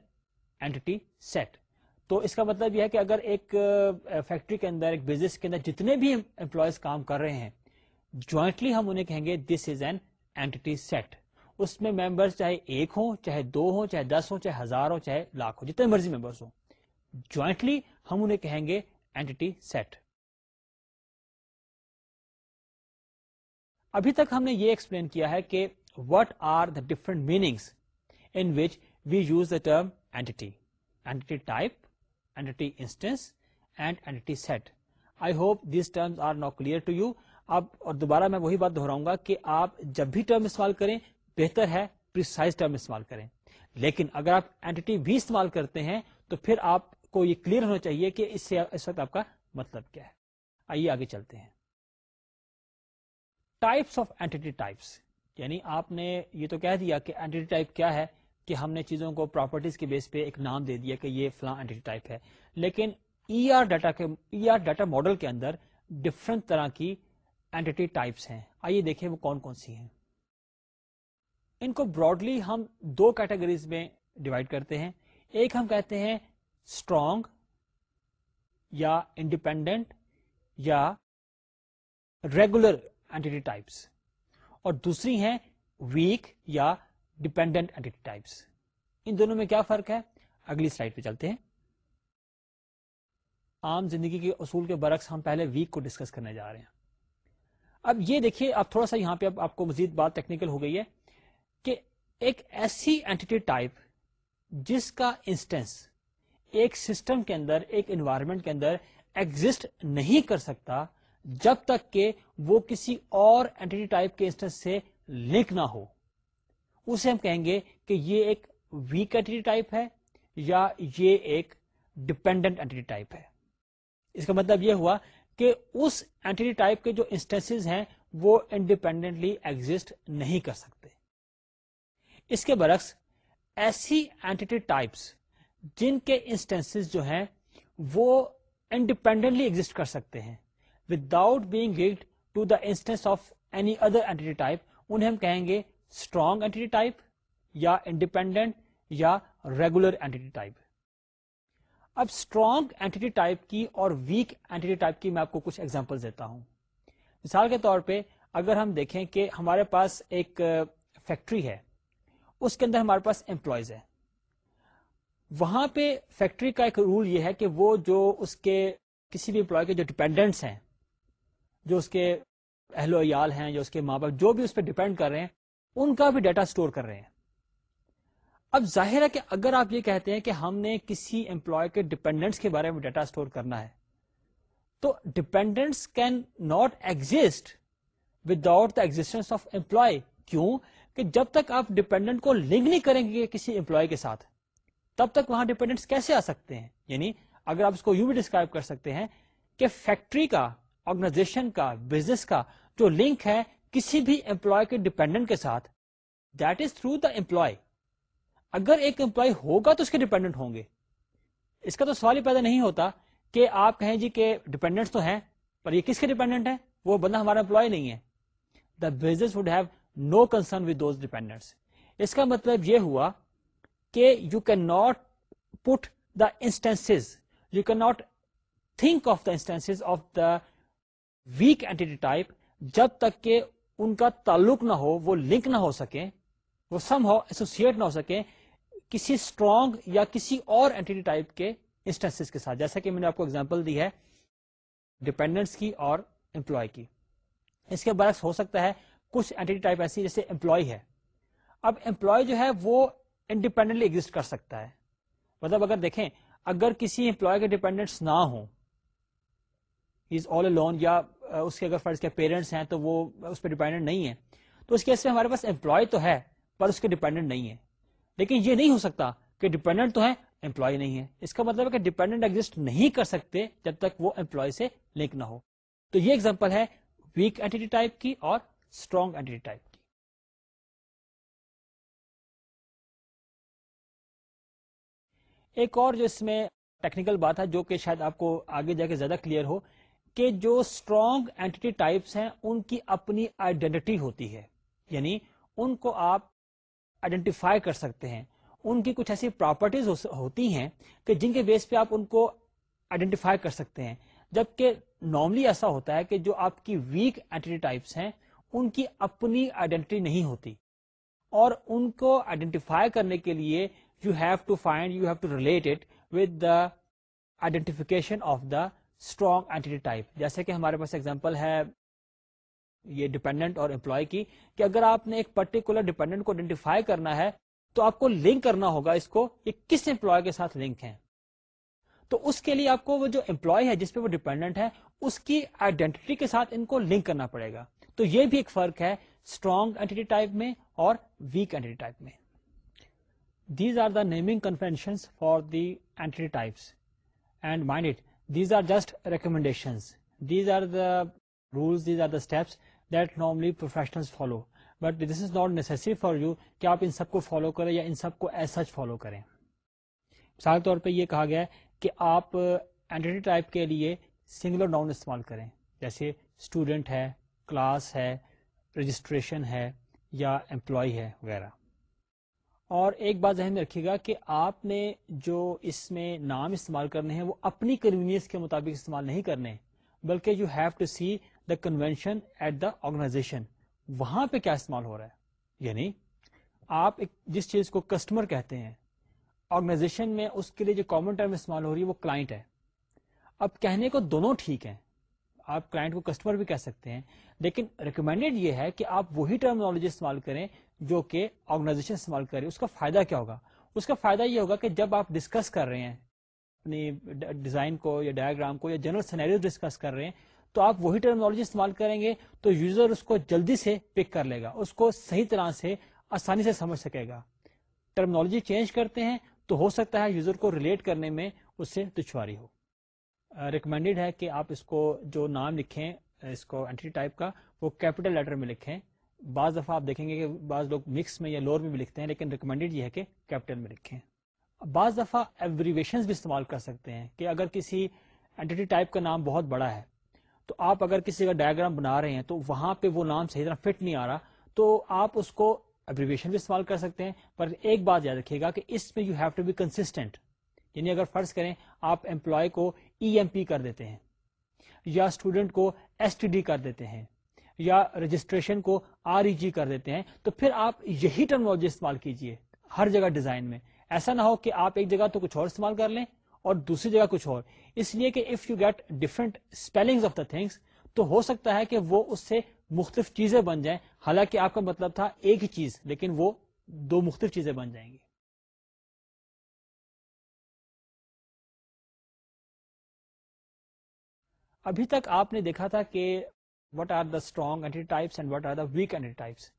entity set تو اس کا مطلب یہ ہے کہ اگر ایک فیکٹری کے اندر ایک بزنس کے اندر جتنے بھی امپلائیز کام کر رہے ہیں جوائنٹلی ہم انہیں کہیں گے this is an entity set اس میں ممبرس چاہے ایک ہوں چاہے دو ہوں چاہے دس ہوں چاہے ہزار ہوں چاہے لاکھ ہوں جتنے مرضی ممبرس ہوں جوائنٹلی ہم انہیں کہیں گے اینٹی سیٹ ابھی تک ہم نے یہ ایکسپلین کیا ہے کہ what are the different meanings in which we use the term entity entity entity type instance and entity set I hope these terms are not clear to you اب اور دوبارہ میں وہی بات دہراؤں گا کہ آپ جب بھی ٹرم استعمال کریں بہتر ہے ٹرم استعمال کریں لیکن اگر آپ اینٹی بھی استعمال کرتے ہیں تو پھر آپ کو یہ کلیئر ہونا چاہیے کہ اس سے اس وقت آپ کا مطلب کیا ہے آئیے آگے چلتے ہیں ٹائپس آف اینٹی ٹائپس یعنی آپ نے یہ تو کہہ دیا کہ اینٹی ٹائپ کیا ہے کہ ہم نے چیزوں کو پراپرٹیز کے بیس پہ ایک نام دے دیا کہ یہ فلاں اینٹی ٹائپ ہے لیکن ای آر ڈیٹا کے ای آر ڈیٹا ماڈل کے اندر ڈفرنٹ طرح کی اینٹی ٹائپس ہیں آئیے دیکھیں وہ کون کون سی ہیں ان کو براڈلی ہم دو کیٹیگریز میں ڈیوائڈ کرتے ہیں ایک ہم کہتے ہیں اسٹرانگ یا انڈیپینڈنٹ یا ریگولر اینٹی ٹائپس اور دوسری ہیں ویک یا ڈیپینڈنٹ اینٹی ٹائپس ان دونوں میں کیا فرق ہے اگلی سلائڈ پہ چلتے ہیں عام زندگی کے اصول کے برعکس ہم پہلے ویک کو ڈسکس کرنے جا رہے ہیں اب یہ دیکھیے آپ تھوڑا سا یہاں پہ آپ کو مزید بات ٹیکنیکل ہو گئی ہے کہ ایک ایسی اینٹی ٹائپ جس کا انسٹنس ایک سسٹم کے اندر ایک انوائرمنٹ کے اندر ایگزٹ نہیں کر سکتا جب تک کہ وہ کسی اور اینٹی ٹائپ کے انسٹنس سے لنک نہ ہو اسے ہم کہیں گے کہ یہ ایک ویک اینٹی ٹائپ ہے یا یہ ایک ڈپینڈنٹ اینٹی ٹائپ ہے اس کا مطلب یہ ہوا کہ اس اینٹی ٹائپ کے جو انسٹنس ہیں وہ انڈیپینڈنٹلی ایگزٹ نہیں کر سکتے اس کے برعکس ایسی اینٹی ٹائپس جن کے انسٹینس جو ہیں وہ انڈیپینڈنٹلی ایگزٹ کر سکتے ہیں being to the of any other entity type انہیں ہم کہیں گے اسٹرانگ اینٹی ٹائپ یا انڈیپینڈنٹ یا ریگولر اینٹی ٹائپ اب اسٹرانگ اینٹی ٹائپ کی اور ویک اینٹی ٹائپ کی میں آپ کو کچھ ایگزامپل دیتا ہوں مثال کے طور پہ اگر ہم دیکھیں کہ ہمارے پاس ایک فیکٹری ہے اس کے اندر ہمارے پاس امپلائیز ہیں وہاں پہ فیکٹری کا ایک رول یہ ہے کہ وہ جو اس کے کسی بھی امپلائی کے جو ڈپینڈنٹس ہیں جو اس کے اہل ویال ہیں جو اس کے ماں باپ جو بھی اس پہ ڈیپینڈ کر رہے ہیں ان کا بھی ڈیٹا سٹور کر رہے ہیں اب ظاہر ہے کہ اگر آپ یہ کہتے ہیں کہ ہم نے کسی امپلائی کے ڈپینڈنٹس کے بارے میں ڈیٹا سٹور کرنا ہے تو dependents can not exist without the existence of employee کیوں کہ جب تک آپ ڈیپینڈنٹ کو لنک نہیں کریں گے کسی امپلائی کے ساتھ تب تک وہاں ڈیپینڈنٹ کیسے آ سکتے ہیں یعنی اگر آپ اس کو یو بھی ڈسکرائب کر سکتے ہیں کہ فیکٹری کا آرگنائزیشن کا بزنس کا جو لنک ہے کسی بھی امپلائی کے کے ساتھ that is through the employee اگر ایک امپلائی ہوگا تو اس کے ڈیپینڈنٹ ہوں گے اس کا تو سوال ہی پیدا نہیں ہوتا کہ آپ کہیں جی کہ ڈیپینڈنٹ تو ہیں پر یہ کس کے ڈیپینڈنٹ ہے وہ بندہ ہمارا امپلائی نہیں ہے the business would have no concern with those dependents اس کا مطلب یہ ہوا کہ you can not put the instance you can not think of the instance of the weak entity type جب تک کہ ان کا تعلق نہ ہو وہ لنک نہ ہو سکے وہ سم ہو ایسوسیٹ نہ ہو سکیں کسی اسٹرانگ یا کسی اور اینٹی ٹائپ کے انسٹینس کے ساتھ جیسا کہ میں نے آپ کو ایگزامپل دی ہے ڈپینڈنٹس کی اور امپلائی کی اس کے برعکس ہو سکتا ہے کچھ اینٹی ٹائپ ایسی جیسے امپلائی ہے اب امپلائی جو ہے وہ انڈیپینڈنٹلی ایگزٹ کر سکتا ہے مطلب اگر دیکھیں اگر کسی امپلائی کے ڈیپینڈنٹس نہ از آل اے لون یا اس کے کے اگر فرض پیرنٹس ہیں تو وہ اس پہ ڈیپینڈنٹ نہیں ہے تو اس کیس میں ہمارے پاس امپلائی تو ہے پر اس کے ڈیپینڈنٹ نہیں ہے لیکن یہ نہیں ہو سکتا کہ ڈیپینڈنٹ تو ہے امپلائی نہیں ہے اس کا مطلب کہ ڈیپینڈنٹ ایگزٹ نہیں کر سکتے جب تک وہ امپلائی سے لنک نہ ہو تو یہ ایگزامپل ہے ویک اینٹی ٹائپ کی اور ایک اور جو اس میں ٹیکنیکل بات ہے جو کہ شاید آپ کو آگے جا کے زیادہ کلیئر ہو کہ جو اسٹرانگ اینٹی ٹائپس ہیں ان کی اپنی آئیڈینٹی ہوتی ہے یعنی ان کو آپ آئیڈینٹیفائی کر سکتے ہیں ان کی کچھ ایسی پراپرٹیز ہوتی ہیں کہ جن کے بیس پہ آپ ان کو آئیڈینٹیفائی کر سکتے ہیں جبکہ نارملی ایسا ہوتا ہے کہ جو آپ کی ویک اینٹی ٹائپس ہیں ان کی اپنی آئیڈینٹی نہیں ہوتی اور ان کو آئیڈینٹیفائی کرنے کے لیے you have to find you have to relate it with the identification of the strong entity type جیسے کہ ہمارے پاس ایگزامپل ہے یہ ڈیپینڈنٹ اور امپلائی کی کہ اگر آپ نے ایک پرٹیکولر ڈیپینڈنٹ کو آئیڈینٹیفائی کرنا ہے تو آپ کو لنک کرنا ہوگا اس کو یہ کس امپلائی کے ساتھ لنک ہے تو اس کے لیے آپ کو وہ جو امپلائی ہے جس پہ وہ ڈیپینڈنٹ ہے اس کی آئیڈینٹی کے ساتھ ان کو لنک کرنا پڑے گا تو یہ بھی ایک فرق ہے اسٹرانگ اینٹی ٹائپ میں اور ویک اینٹی ٹائپ میں these are the naming convention for entity types and mind it these are just recommendation these are the these are the steps that normally professional follow but this is not necessary for you کہ آپ ان سب کو follow کریں یا ان سب کو ایز سچ فالو کریں مثال طور پہ یہ کہا گیا کہ آپ اینٹی ٹائپ کے لیے سنگلر ناؤن استعمال کریں جیسے اسٹوڈنٹ ہے کلاس ہے رجسٹریشن ہے یا امپلائی ہے وغیرہ اور ایک بات ذہن میں رکھیے گا کہ آپ نے جو اس میں نام استعمال کرنے ہیں وہ اپنی کنوینئنس کے مطابق استعمال نہیں کرنے بلکہ you have to see the convention at the organization وہاں پہ کیا استعمال ہو رہا ہے یعنی آپ جس چیز کو کسٹمر کہتے ہیں آرگنائزیشن میں اس کے لیے جو کامن ٹرم استعمال ہو رہی ہے وہ کلائنٹ ہے اب کہنے کو دونوں ٹھیک ہیں آپ کلائنٹ کو کسٹمر بھی کہہ سکتے ہیں لیکن ریکمینڈیڈ یہ ہے کہ آپ وہی ٹرمنالوجی استعمال کریں جو کہ آرگنائزیشن استعمال کر رہے اس کا فائدہ کیا ہوگا اس کا فائدہ یہ ہوگا کہ جب آپ ڈسکس کر رہے ہیں اپنی ڈیزائن کو یا ڈایاگرام کو یا جنرل سینیرو ڈسکس کر رہے ہیں تو آپ وہی ٹرمنالوجی استعمال کریں گے تو یوزر اس کو جلدی سے پک کر لے گا اس کو صحیح طرح سے آسانی سے سمجھ سکے گا ٹرمنالوجی چینج کرتے ہیں تو ہو سکتا ہے یوزر کو ریلیٹ کرنے میں اس سے دشواری ہو ریکمینڈیڈ ہے کہ آپ اس کو جو نام لکھیں اس کو ٹائپ کا وہ لیٹر میں لکھیں بعض دفعہ آپ دیکھیں گے کہ بعض لوگ مکس میں یا لوور میں بھی لکھتے ہیں لیکن ریکمینڈیڈ یہ ہے کہ کیپٹل میں لکھیں بعض دفعہ ایوریویشن بھی استعمال کر سکتے ہیں کہ اگر کسی اینٹی ٹائپ کا نام بہت بڑا ہے تو آپ اگر کسی کا ڈائگرام بنا رہے ہیں تو وہاں پہ وہ نام صحیح طرح فٹ نہیں آ رہا تو آپ اس کو ایبریویشن بھی استعمال کر سکتے ہیں پر ایک بات یاد رکھیے گا کہ اس میں you have to be constant یعنی اگر فرض کریں آپ امپلائی کو ای ایم پی کر دیتے ہیں یا اسٹوڈنٹ کو ایس ٹی ڈی کر دیتے ہیں یا رجسٹریشن کو آر ای جی کر دیتے ہیں تو پھر آپ یہی ٹرمالوجی استعمال کیجیے ہر جگہ ڈیزائن میں ایسا نہ ہو کہ آپ ایک جگہ تو کچھ اور استعمال کر لیں اور دوسری جگہ کچھ اور اس لیے کہ if you get different spelling of the things تو ہو سکتا ہے کہ وہ اس سے مختلف چیزیں بن جائیں حالانکہ آپ کا مطلب تھا ایک ہی چیز لیکن وہ دو مختلف چیزیں بن جائیں گی ابھی تک آپ نے دیکھا تھا کہ what are the strong types and what are the weak entity types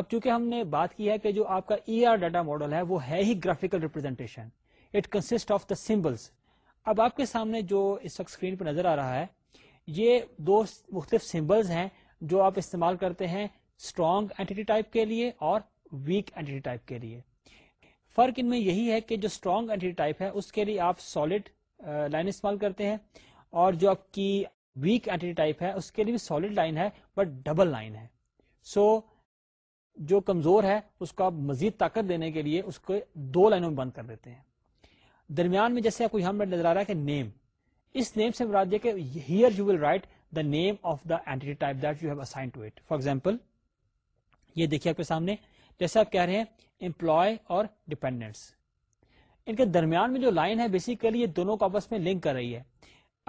اب چونکہ ہم نے بات کی ہے کہ جو آپ کا ای آر ڈاٹا ماڈل ہے وہ ہے ہی graphical representation it consist of the symbols اب آپ کے سامنے جو اس وقت اسکرین پہ نظر آ رہا ہے یہ دو مختلف سمبلس ہیں جو آپ استعمال کرتے ہیں اسٹرانگ اینٹی ٹائپ کے لیے اور ویک اینٹی ٹائپ کے لیے فرق ان میں یہی ہے کہ جو اسٹرانگ اینٹی ٹائپ ہے اس کے لیے آپ سالڈ لائن استعمال کرتے ہیں اور جو آپ کی ویک اینٹی ٹائپ ہے اس کے لیے بھی سالڈ لائن ہے بٹ ڈبل لائن ہے سو so, جو کمزور ہے اس کو آپ مزید طاقت دینے کے لیے اس کو دو لائنوں میں بند کر دیتے ہیں درمیان میں جیسے کوئی ہم نظر آ رہا ہے کہ نیم اس نیم سے مراد یہ کہ here you will write the name of the entity type that you have assign to it for example یہ دیکھیے آپ کے سامنے جیسے آپ کہہ رہے ہیں امپلوئے اور ڈیپینڈنٹس ان کے درمیان میں جو لائن ہے بیسیکلی یہ دونوں کو آپس میں لنک کر رہی ہے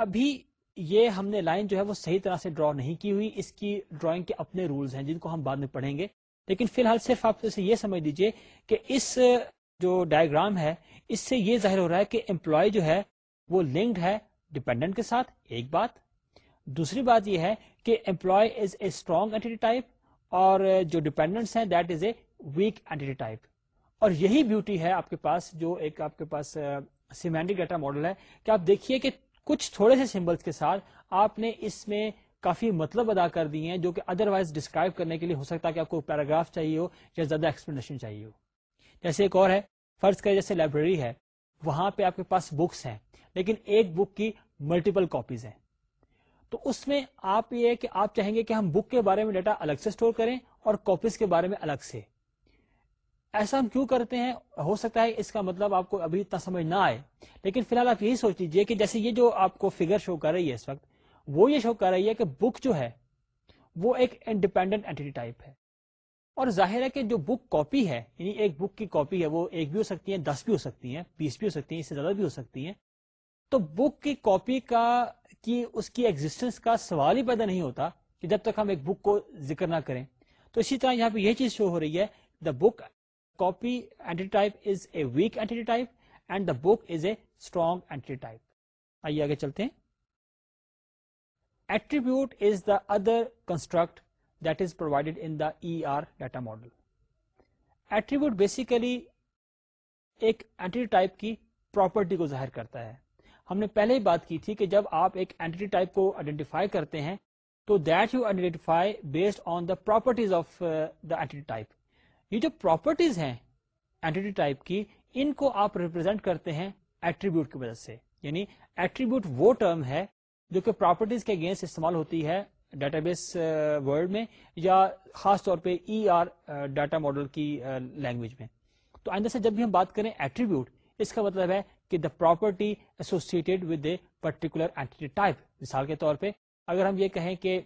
ابھی یہ ہم نے لائن جو ہے وہ صحیح طرح سے ڈرا نہیں کی ہوئی اس کی ڈرائنگ کے اپنے رولز ہیں جن کو ہم بعد میں پڑھیں گے لیکن فی الحال صرف آپ اسے یہ سمجھ لیجیے کہ اس جو ڈائگرام ہے اس سے یہ ظاہر ہو رہا ہے کہ امپلائی جو ہے وہ لنکڈ ہے ڈپینڈنٹ کے ساتھ ایک بات دوسری بات یہ ہے کہ employee is a strong entity type اور جو ڈپینڈنٹس ہیں that is a weak entity type اور یہی بیوٹی ہے آپ کے پاس جو ایک آپ کے پاس سیمینٹک ڈیٹا ماڈل ہے کہ آپ دیکھیے کہ کچھ تھوڑے سے سمبلس کے ساتھ آپ نے اس میں کافی مطلب ادا کر دی ہیں جو کہ ادر وائز ڈسکرائب کرنے کے لیے ہو سکتا ہے کہ آپ کو پیراگراف چاہیے ہو یا زیادہ ایکسپلینیشن چاہیے ہو جیسے ایک اور ہے فرض کریں جیسے لائبریری ہے وہاں پہ آپ کے پاس بکس ہیں لیکن ایک بک کی ملٹیپل کاپیز ہیں تو اس میں آپ یہ کہ آپ چاہیں گے کہ ہم بک کے بارے میں ڈیٹا الگ سے اسٹور کریں اور کاپیز کے بارے میں الگ سے ایسا ہم کیوں کرتے ہیں ہو سکتا ہے اس کا مطلب آپ کو ابھی اتنا سمجھ نہ آئے لیکن فی الحال آپ یہی سوچ لیجیے کہ جیسے یہ جو آپ کو فگر شو کر رہی ہے اس وقت وہ یہ شو کر رہی ہے کہ بک جو ہے وہ ایک انڈیپینڈنٹ اینٹی ٹائپ ہے اور ظاہر ہے کہ جو بک کاپی ہے یعنی ایک بک کی کاپی ہے وہ ایک بھی ہو سکتی ہے دس بھی ہو سکتی ہیں بیس بھی ہو سکتی ہیں اس سے زیادہ بھی ہو سکتی ہیں تو بک کی کاپی کا کی اس کی ایگزٹینس کا سوال ہی پیدا نہیں ہوتا کہ جب تک ہم ایک بک کو ذکر نہ کریں تو اسی طرح یہاں پہ یہ چیز شو ہو رہی ہے the book weak and the book is a strong entity type آئیے آگے چلتے attribute is the other construct R data model attribute basically ایک پراپرٹی کو ظاہر کرتا ہے ہم نے پہلے ہی بات کی تھی کہ جب آپ ایک اینٹی ٹائپ کو آئیڈینٹیفائی کرتے ہیں تو that you identify based on the properties of the entity type یہ جو پراپرٹیز ہیں اینٹی ٹائپ کی ان کو آپ ریپرزینٹ کرتے ہیں ایٹریبیوٹ کی مدد سے یعنی ایٹریبیوٹ وہ ٹرم ہے جو کہ پراپرٹیز کے اگینسٹ استعمال ہوتی ہے ڈیٹا بیس ورلڈ میں یا خاص طور پہ ای آر ڈیٹا ماڈل کی لینگویج uh, میں تو آئندہ سے جب بھی ہم بات کریں ایٹریبیوٹ اس کا مطلب ہے کہ the property associated with a particular entity type مثال کے طور پہ اگر ہم یہ کہیں کہ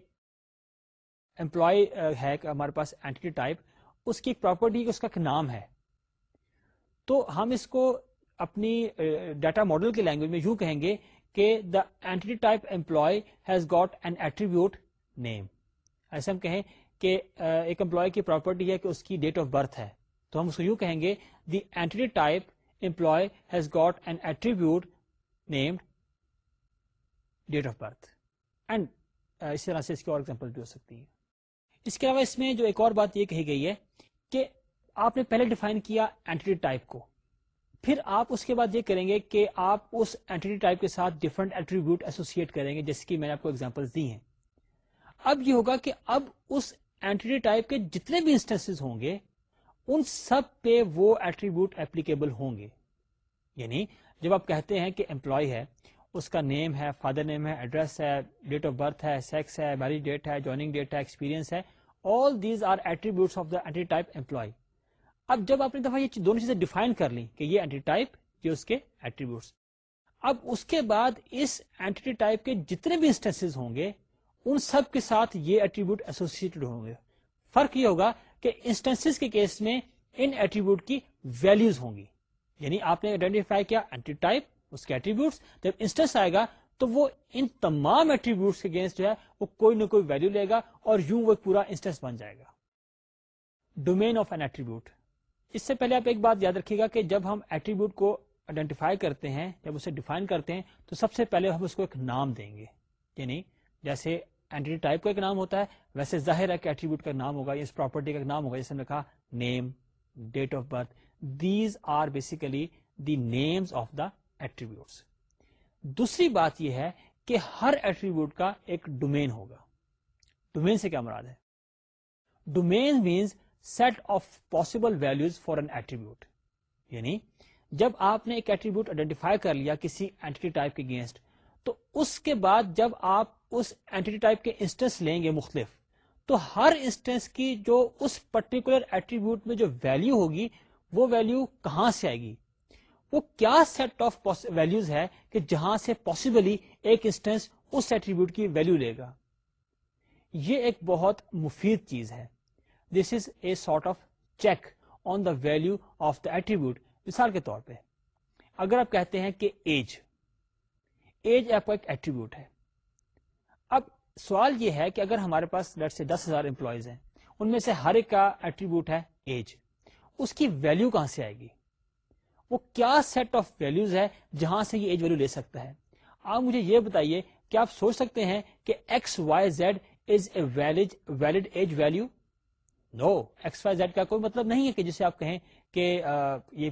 امپلائی uh, ہے ہمارے پاس اینٹی ٹائپ اس کی پراپرٹی اس کا نام ہے تو ہم اس کو اپنی ڈیٹا ماڈل کے لینگویج میں یوں کہیں گے کہ the entity type employee has got an attribute name ایسے ہم کہیں کہ ایک امپلائی کی پراپرٹی ہے کہ اس کی ڈیٹ آف برتھ ہے تو ہم اس کو یوں کہیں گے the entity type employee has got an attribute named date of birth and اس طرح سے اس کی اور ایگزامپل بھی ہو سکتی ہے اس کے علاوہ اس میں جو ایک اور بات یہ کہی گئی ہے کہ آپ نے پہلے ڈیفائن کیا اینٹی ٹائپ کو پھر آپ اس کے بعد یہ کریں گے کہ آپ اس اینٹی ٹائپ کے ساتھ ڈفرنٹ ایٹریبیوٹ ایسوسیٹ کریں گے جس کی میں نے آپ کو ایگزامپل دی ہیں اب یہ ہوگا کہ اب اس اینٹی ٹائپ کے جتنے بھی انسٹنس ہوں گے ان سب پہ وہ ایٹریبیوٹ اپلیکیبل ہوں گے یعنی جب آپ کہتے ہیں کہ امپلائی ہے اس کا نیم ہے فادر نیم ہے ایڈریس ہے ڈیٹ آف برتھ ہے سیکس ہے میرج ڈیٹ ہے جوائنگ ڈیٹ ہے ایکسپیرینس ہے all these are attribute of the entity type employee اب جب آپ نے دفعہ یہ دونوں چیزیں ڈیفائن کر لیں کہ یہ اینٹی ٹائپ یہ اس کے ایٹریبیوٹس اب اس کے بعد اس اینٹی ٹائپ کے جتنے بھی انسٹنس ہوں گے ان سب کے ساتھ یہ ایٹریبیوٹ ایسوسیڈ ہوں گے فرق یہ ہوگا کہ انسٹنس کے کیس میں ان ایٹریبیوٹ کی ویلوز ہوں گی یعنی آپ نے آئیڈینٹیفائی کیا اینٹی ٹائپ اس کے ایٹریبیوٹس جب انسٹنس آئے گا تو وہ ان تمام ایٹریبیوٹس کے اگینسٹ جو ہے وہ کوئی نہ کوئی ویلو لے گا اور یوں وہ پورا انسٹنس بن جائے گا ڈومین آف این ایٹریبیوٹ اس سے پہلے آپ ایک بات یاد رکھیے گا کہ جب ہم ایٹریبیوٹ کو آئیڈینٹیفائی کرتے ہیں جب اسے ڈیفائن کرتے ہیں تو سب سے پہلے ہم اس کو ایک نام دیں گے یعنی جیسے اینٹی ٹائپ کا ایک نام ہوتا ہے ویسے ظاہر ہے کہ ایٹریبیوٹ کا نام ہوگا اس پراپرٹی کا نام ہوگا جیسے ہم نے کہا name date of birth these are basically the names of the attributes دوسری بات یہ ہے کہ ہر ایٹریبیوٹ کا ایک ڈومین ہوگا ڈومین سے کیا مراد ہے domain set of possible values for an attribute یعنی جب آپ نے ایک ایٹریبیوٹ آئیڈینٹیفائی کر لیا کسی اینٹی ٹائپ کے اگینسٹ تو اس کے بعد جب آپ اس اینٹی ٹائپ کے انسٹنس لیں گے مختلف تو ہر انسٹنس کی جو اس پرٹیکولر ایٹریبیوٹ میں جو ویلو ہوگی وہ ویلو کہاں سے آئے گی وہ کیا سیٹ آف ویلوز ہے کہ جہاں سے پاسبلی ایک انسٹنس اس ایٹریبیوٹ کی ویلو لے گا یہ ایک بہت مفید چیز ہے this is a sort of check on the value of the attribute مثال کے طور پہ اگر آپ کہتے ہیں کہ ایج ایج آپ کا ایک ایٹریبیوٹ ہے اب سوال یہ ہے کہ اگر ہمارے پاس سے دس ہزار امپلائیز ہیں ان میں سے ہر ایک کا ایٹریبیوٹ ہے ایج اس کی ویلو کہاں سے آئے گی وہ کیا سیٹ آف ویلوز ہے جہاں سے یہ ایج ویلو لے سکتا ہے آپ مجھے یہ بتائیے کیا آپ سوچ سکتے ہیں کہ X Y Z is a valid valid age value no X Y Z کا کوئی مطلب نہیں ہے کہ جسے آپ کہیں کہ یہ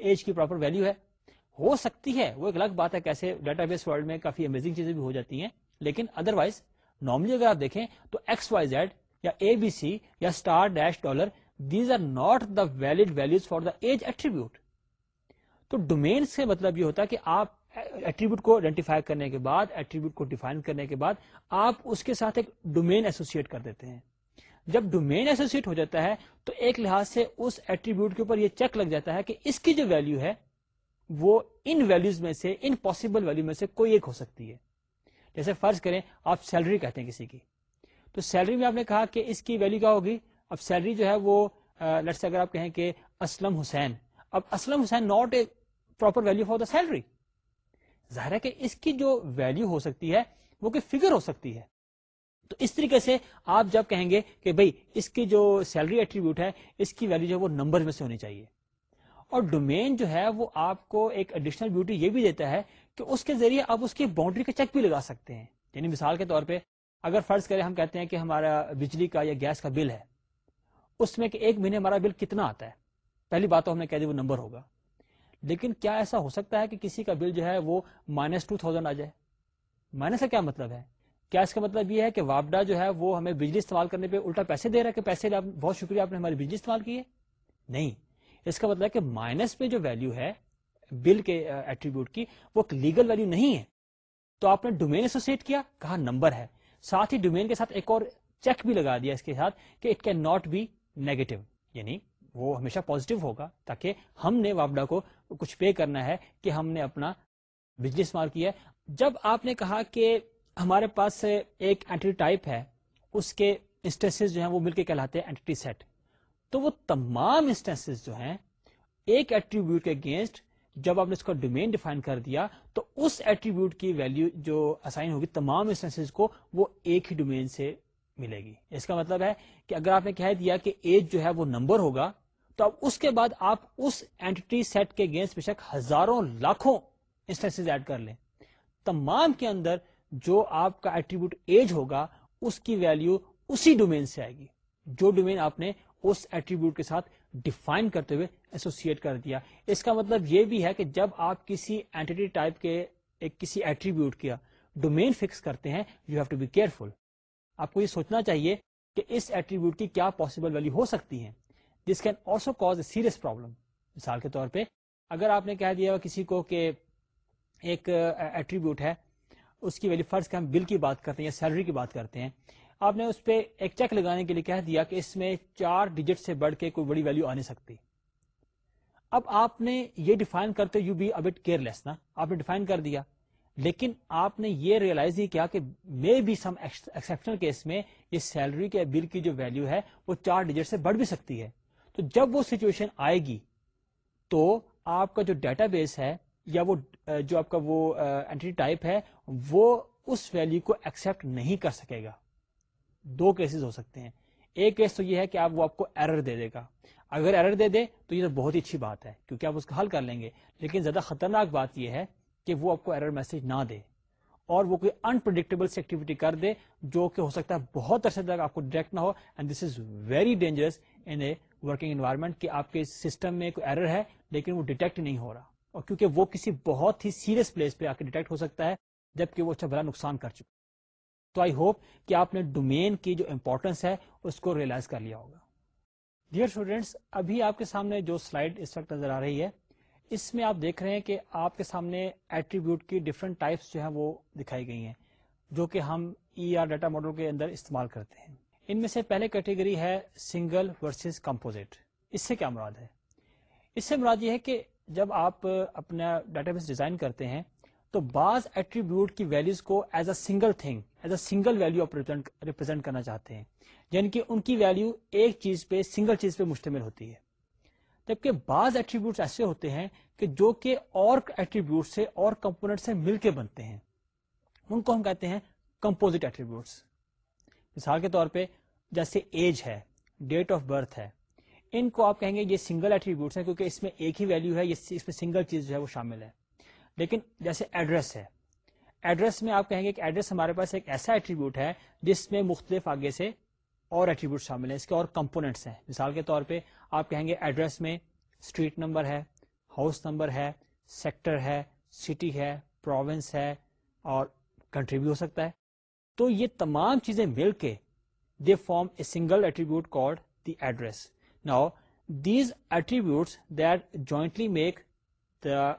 ایج کی پراپر ویلو ہے ہو سکتی ہے وہ ایک الگ بات ہے کیسے ڈیٹا بیس ولڈ میں کافی امیزنگ چیزیں بھی ہو جاتی ہیں لیکن ادر وائز نارملی اگر آپ دیکھیں تو ایکس وائی زیڈ یا اے بی سی یا star dash dollar these are not the valid values for the age attribute تو ڈومین سے مطلب یہ ہوتا ہے کہ آپ ایٹریبیوٹ کو آئیڈینٹیفائی کرنے کے بعد ایٹریبیوٹ کو ڈیفائن کرنے کے بعد آپ اس کے ساتھ ایک ڈومین ایسوسیٹ کر دیتے ہیں جب ڈومین ایسوسیٹ ہو جاتا ہے تو ایک لحاظ سے اس ایٹریبیوٹ کے اوپر یہ چیک لگ جاتا ہے کہ اس کی جو ویلیو ہے وہ ان ویلیوز میں سے ان پاسبل ویلیو میں سے کوئی ایک ہو سکتی ہے جیسے فرض کریں آپ سیلری کہتے ہیں کسی کی تو سیلری میں آپ نے کہا کہ اس کی ویلیو کیا ہوگی اب سیلری جو ہے وہ لٹ سے اگر آپ کہیں کہ اسلم حسین اب Aslam Hussain not a proper value for the salary ظاہر ہے کہ اس کی جو ویلو ہو سکتی ہے وہ فگر ہو سکتی ہے تو اس طریقے سے آپ جب کہیں گے کہ بھائی اس کی جو سیلری ایٹریبیوٹ ہے اس کی ویلو جو ہے وہ نمبر میں سے ہونی چاہیے اور ڈومین جو ہے وہ آپ کو ایک ایڈیشنل بیوٹی یہ بھی دیتا ہے کہ اس کے ذریعے آپ اس کی باؤنڈری کا چیک بھی لگا سکتے ہیں یعنی مثال کے طور پہ اگر فرض کریں ہم کہتے ہیں کہ ہمارا بجلی کا یا گیس کا بل ہے اس میں کہ ایک مہینے ہمارا بل کتنا آتا ہے پہلی بات تو ہم نے کہہ دی وہ نمبر ہوگا لیکن کیا ایسا ہو سکتا ہے کہ کسی کا بل جو ہے وہ مائنس ٹو تھاؤزینڈ آ جائے مائنس کا کیا مطلب ہے کیا اس کا مطلب یہ ہے کہ واپڈا جو ہے وہ ہمیں بجلی استعمال کرنے پہ الٹا پیسے دے رہا ہے کہ پیسے بہت شکریہ آپ نے ہماری بجلی استعمال کی ہے نہیں اس کا مطلب ہے کہ مائنس پہ جو ویلو ہے بل کے ایٹریبیوٹ کی وہ لیگل ویلو نہیں ہے تو آپ نے ڈومین ایسوسیٹ کیا کہا نمبر ہے ساتھ ہی ڈومین کے ساتھ ایک اور چیک بھی لگا دیا اس کے ساتھ کہ it can not be negative یعنی وہ ہمیشہ پوزیٹو ہوگا تاکہ ہم نے وابڈا کو کچھ پے کرنا ہے کہ ہم نے اپنا کیا ہے جب آپ نے کہا کہ ہمارے پاس ایک اینٹی ٹائپ ہے اس کے انسٹینس جو ہیں وہ مل کے کہلاتے ہیں اینٹی سیٹ تو وہ تمام انسٹینس جو ہیں ایک ایٹریبیوٹ کے اگینسٹ جب آپ نے اس کا ڈومین ڈیفائن کر دیا تو اس ایٹریبیوٹ کی ویلو جو اسائن ہوگی تمام انسٹینس کو وہ ایک ہی ڈومین سے ملے گی اس کا مطلب ہے کہ اگر آپ نے کہہ دیا کہ ایج جو ہے وہ نمبر ہوگا تو اب اس کے بعد آپ اس اینٹی سیٹ کے اگینسٹ بے شک ہزاروں لاکھوں انسٹنس ایڈ کر لیں تمام کے اندر جو آپ کا ایٹریبیوٹ ایج ہوگا اس کی ویلو اسی ڈومین سے آئے گی جو ڈومین آپ نے اس ایٹریبیوٹ کے ساتھ ڈیفائن کرتے ہوئے ایسوسیٹ کر دیا اس کا مطلب یہ بھی ہے کہ جب آپ کسی اینٹی ٹائپ کے ایک کسی ایٹریبیوٹ کیا ڈومین فکس کرتے ہیں you have to be careful آپ کو یہ سوچنا چاہیے کہ اس ایٹریبیوٹ کی کیا پاسبل ویلو ہو سکتی ہے this can also a serious problem مثال کے طور پہ اگر آپ نے کہہ دیا کسی کو کہ ایک ایٹریبیوٹ ہے اس کی ویلو فرض کے ہم بل کی بات کرتے ہیں یا سیلری کی بات کرتے ہیں آپ نے اس پہ ایک چیک لگانے کے لیے کہہ دیا کہ اس میں چار ڈیجٹ سے بڑھ کے کوئی بڑی ویلو آ نہیں سکتی اب آپ نے یہ ڈیفائن کرتے you be a bit careless نا آپ نے ڈیفائن کر دیا لیکن آپ نے یہ ریئلائز نہیں کیا کہ میں بھی سم ایکسپشنل کیس میں یہ سیلری کے بل کی جو ویلو ہے وہ چار ڈیجٹ سے بڑھ بھی سکتی ہے تو جب وہ سچویشن آئے گی تو آپ کا جو ڈیٹا بیس ہے یا وہ جو آپ کا وہ ٹائپ ہے وہ اس ویلیو کو ایکسپٹ نہیں کر سکے گا دو کیسز ہو سکتے ہیں ایک کیس تو یہ ہے کہ آپ وہ آپ کو ایرر دے دے گا اگر ایرر دے دے تو یہ تو بہت ہی اچھی بات ہے کیونکہ آپ اس کا حل کر لیں گے لیکن زیادہ خطرناک بات یہ ہے کہ وہ آپ کو ایرر میسج نہ دے اور وہ کوئی انپرڈکٹیبل ایکٹیویٹی کر دے جو کہ ہو سکتا ہے بہت عرصے تک آپ کو ڈائریکٹ نہ ہو and this is very dangerous in a working environment کہ آپ کے سسٹم میں کوئی ایرر ہے لیکن وہ ڈیٹیکٹ نہیں ہو رہا اور کیونکہ وہ کسی بہت ہی سیریس پلیس پہ آ کے ڈیٹیکٹ ہو سکتا ہے جبکہ وہ اچھا بڑا نقصان کر چکا تو آئی ہوپ کہ آپ نے ڈومین کی جو امپورٹنس ہے اس کو ریئلائز کر لیا ہوگا ڈیئر اسٹوڈینٹس ابھی آپ کے سامنے جو سلائڈ اس وقت نظر آ رہی ہے اس میں آپ دیکھ رہے ہیں کہ آپ کے سامنے ایٹریبیوٹ کی ڈفرنٹ ٹائپس جو ہیں وہ دکھائی گئی ہیں جو کہ ہم ای آر ڈیٹا ماڈل کے اندر استعمال کرتے ہیں ان میں سے پہلے کیٹیگری ہے سنگل ورسز کمپوزٹ اس سے کیا مراد ہے اس سے مراد یہ ہے کہ جب آپ اپنا ڈیٹا بیس ڈیزائن کرتے ہیں تو بعض ایٹریبیوٹ کی ویلیوز کو as a single thing as a single value represent کرنا چاہتے ہیں یعنی کہ ان کی ویلیو ایک چیز پہ سنگل چیز پہ مشتمل ہوتی ہے جبکہ بعض ایٹریبیوٹ ایسے ہوتے ہیں کہ جو کہ اور ایٹریبیوٹ سے اور کمپونیٹ سے مل کے بنتے ہیں ان کو ہم کہتے ہیں کمپوزٹ ایٹریبیوٹس مثال کے طور پہ جیسے ایج ہے ڈیٹ آف برتھ ہے ان کو آپ کہیں گے یہ سنگل ایٹریبیوٹس ہیں کیونکہ اس میں ایک ہی ویلو ہے اس میں سنگل چیز جو ہے وہ شامل ہے لیکن جیسے ایڈریس ہے ایڈریس میں آپ کہیں گے کہ ایڈریس ہمارے پاس ایک ایسا ایٹریبیوٹ ہے جس میں مختلف آگے سے اور ایٹریبیوٹ شامل ہیں اس کے اور کمپوننٹس ہیں مثال کے طور پہ آپ کہیں گے ایڈریس میں اسٹریٹ نمبر ہے ہاؤس نمبر ہے سیکٹر ہے سٹی ہے پروونس ہے اور کنٹری بھی ہو سکتا ہے تو یہ تمام چیزیں مل کے they form a single attribute called the address now these attributes jointly make the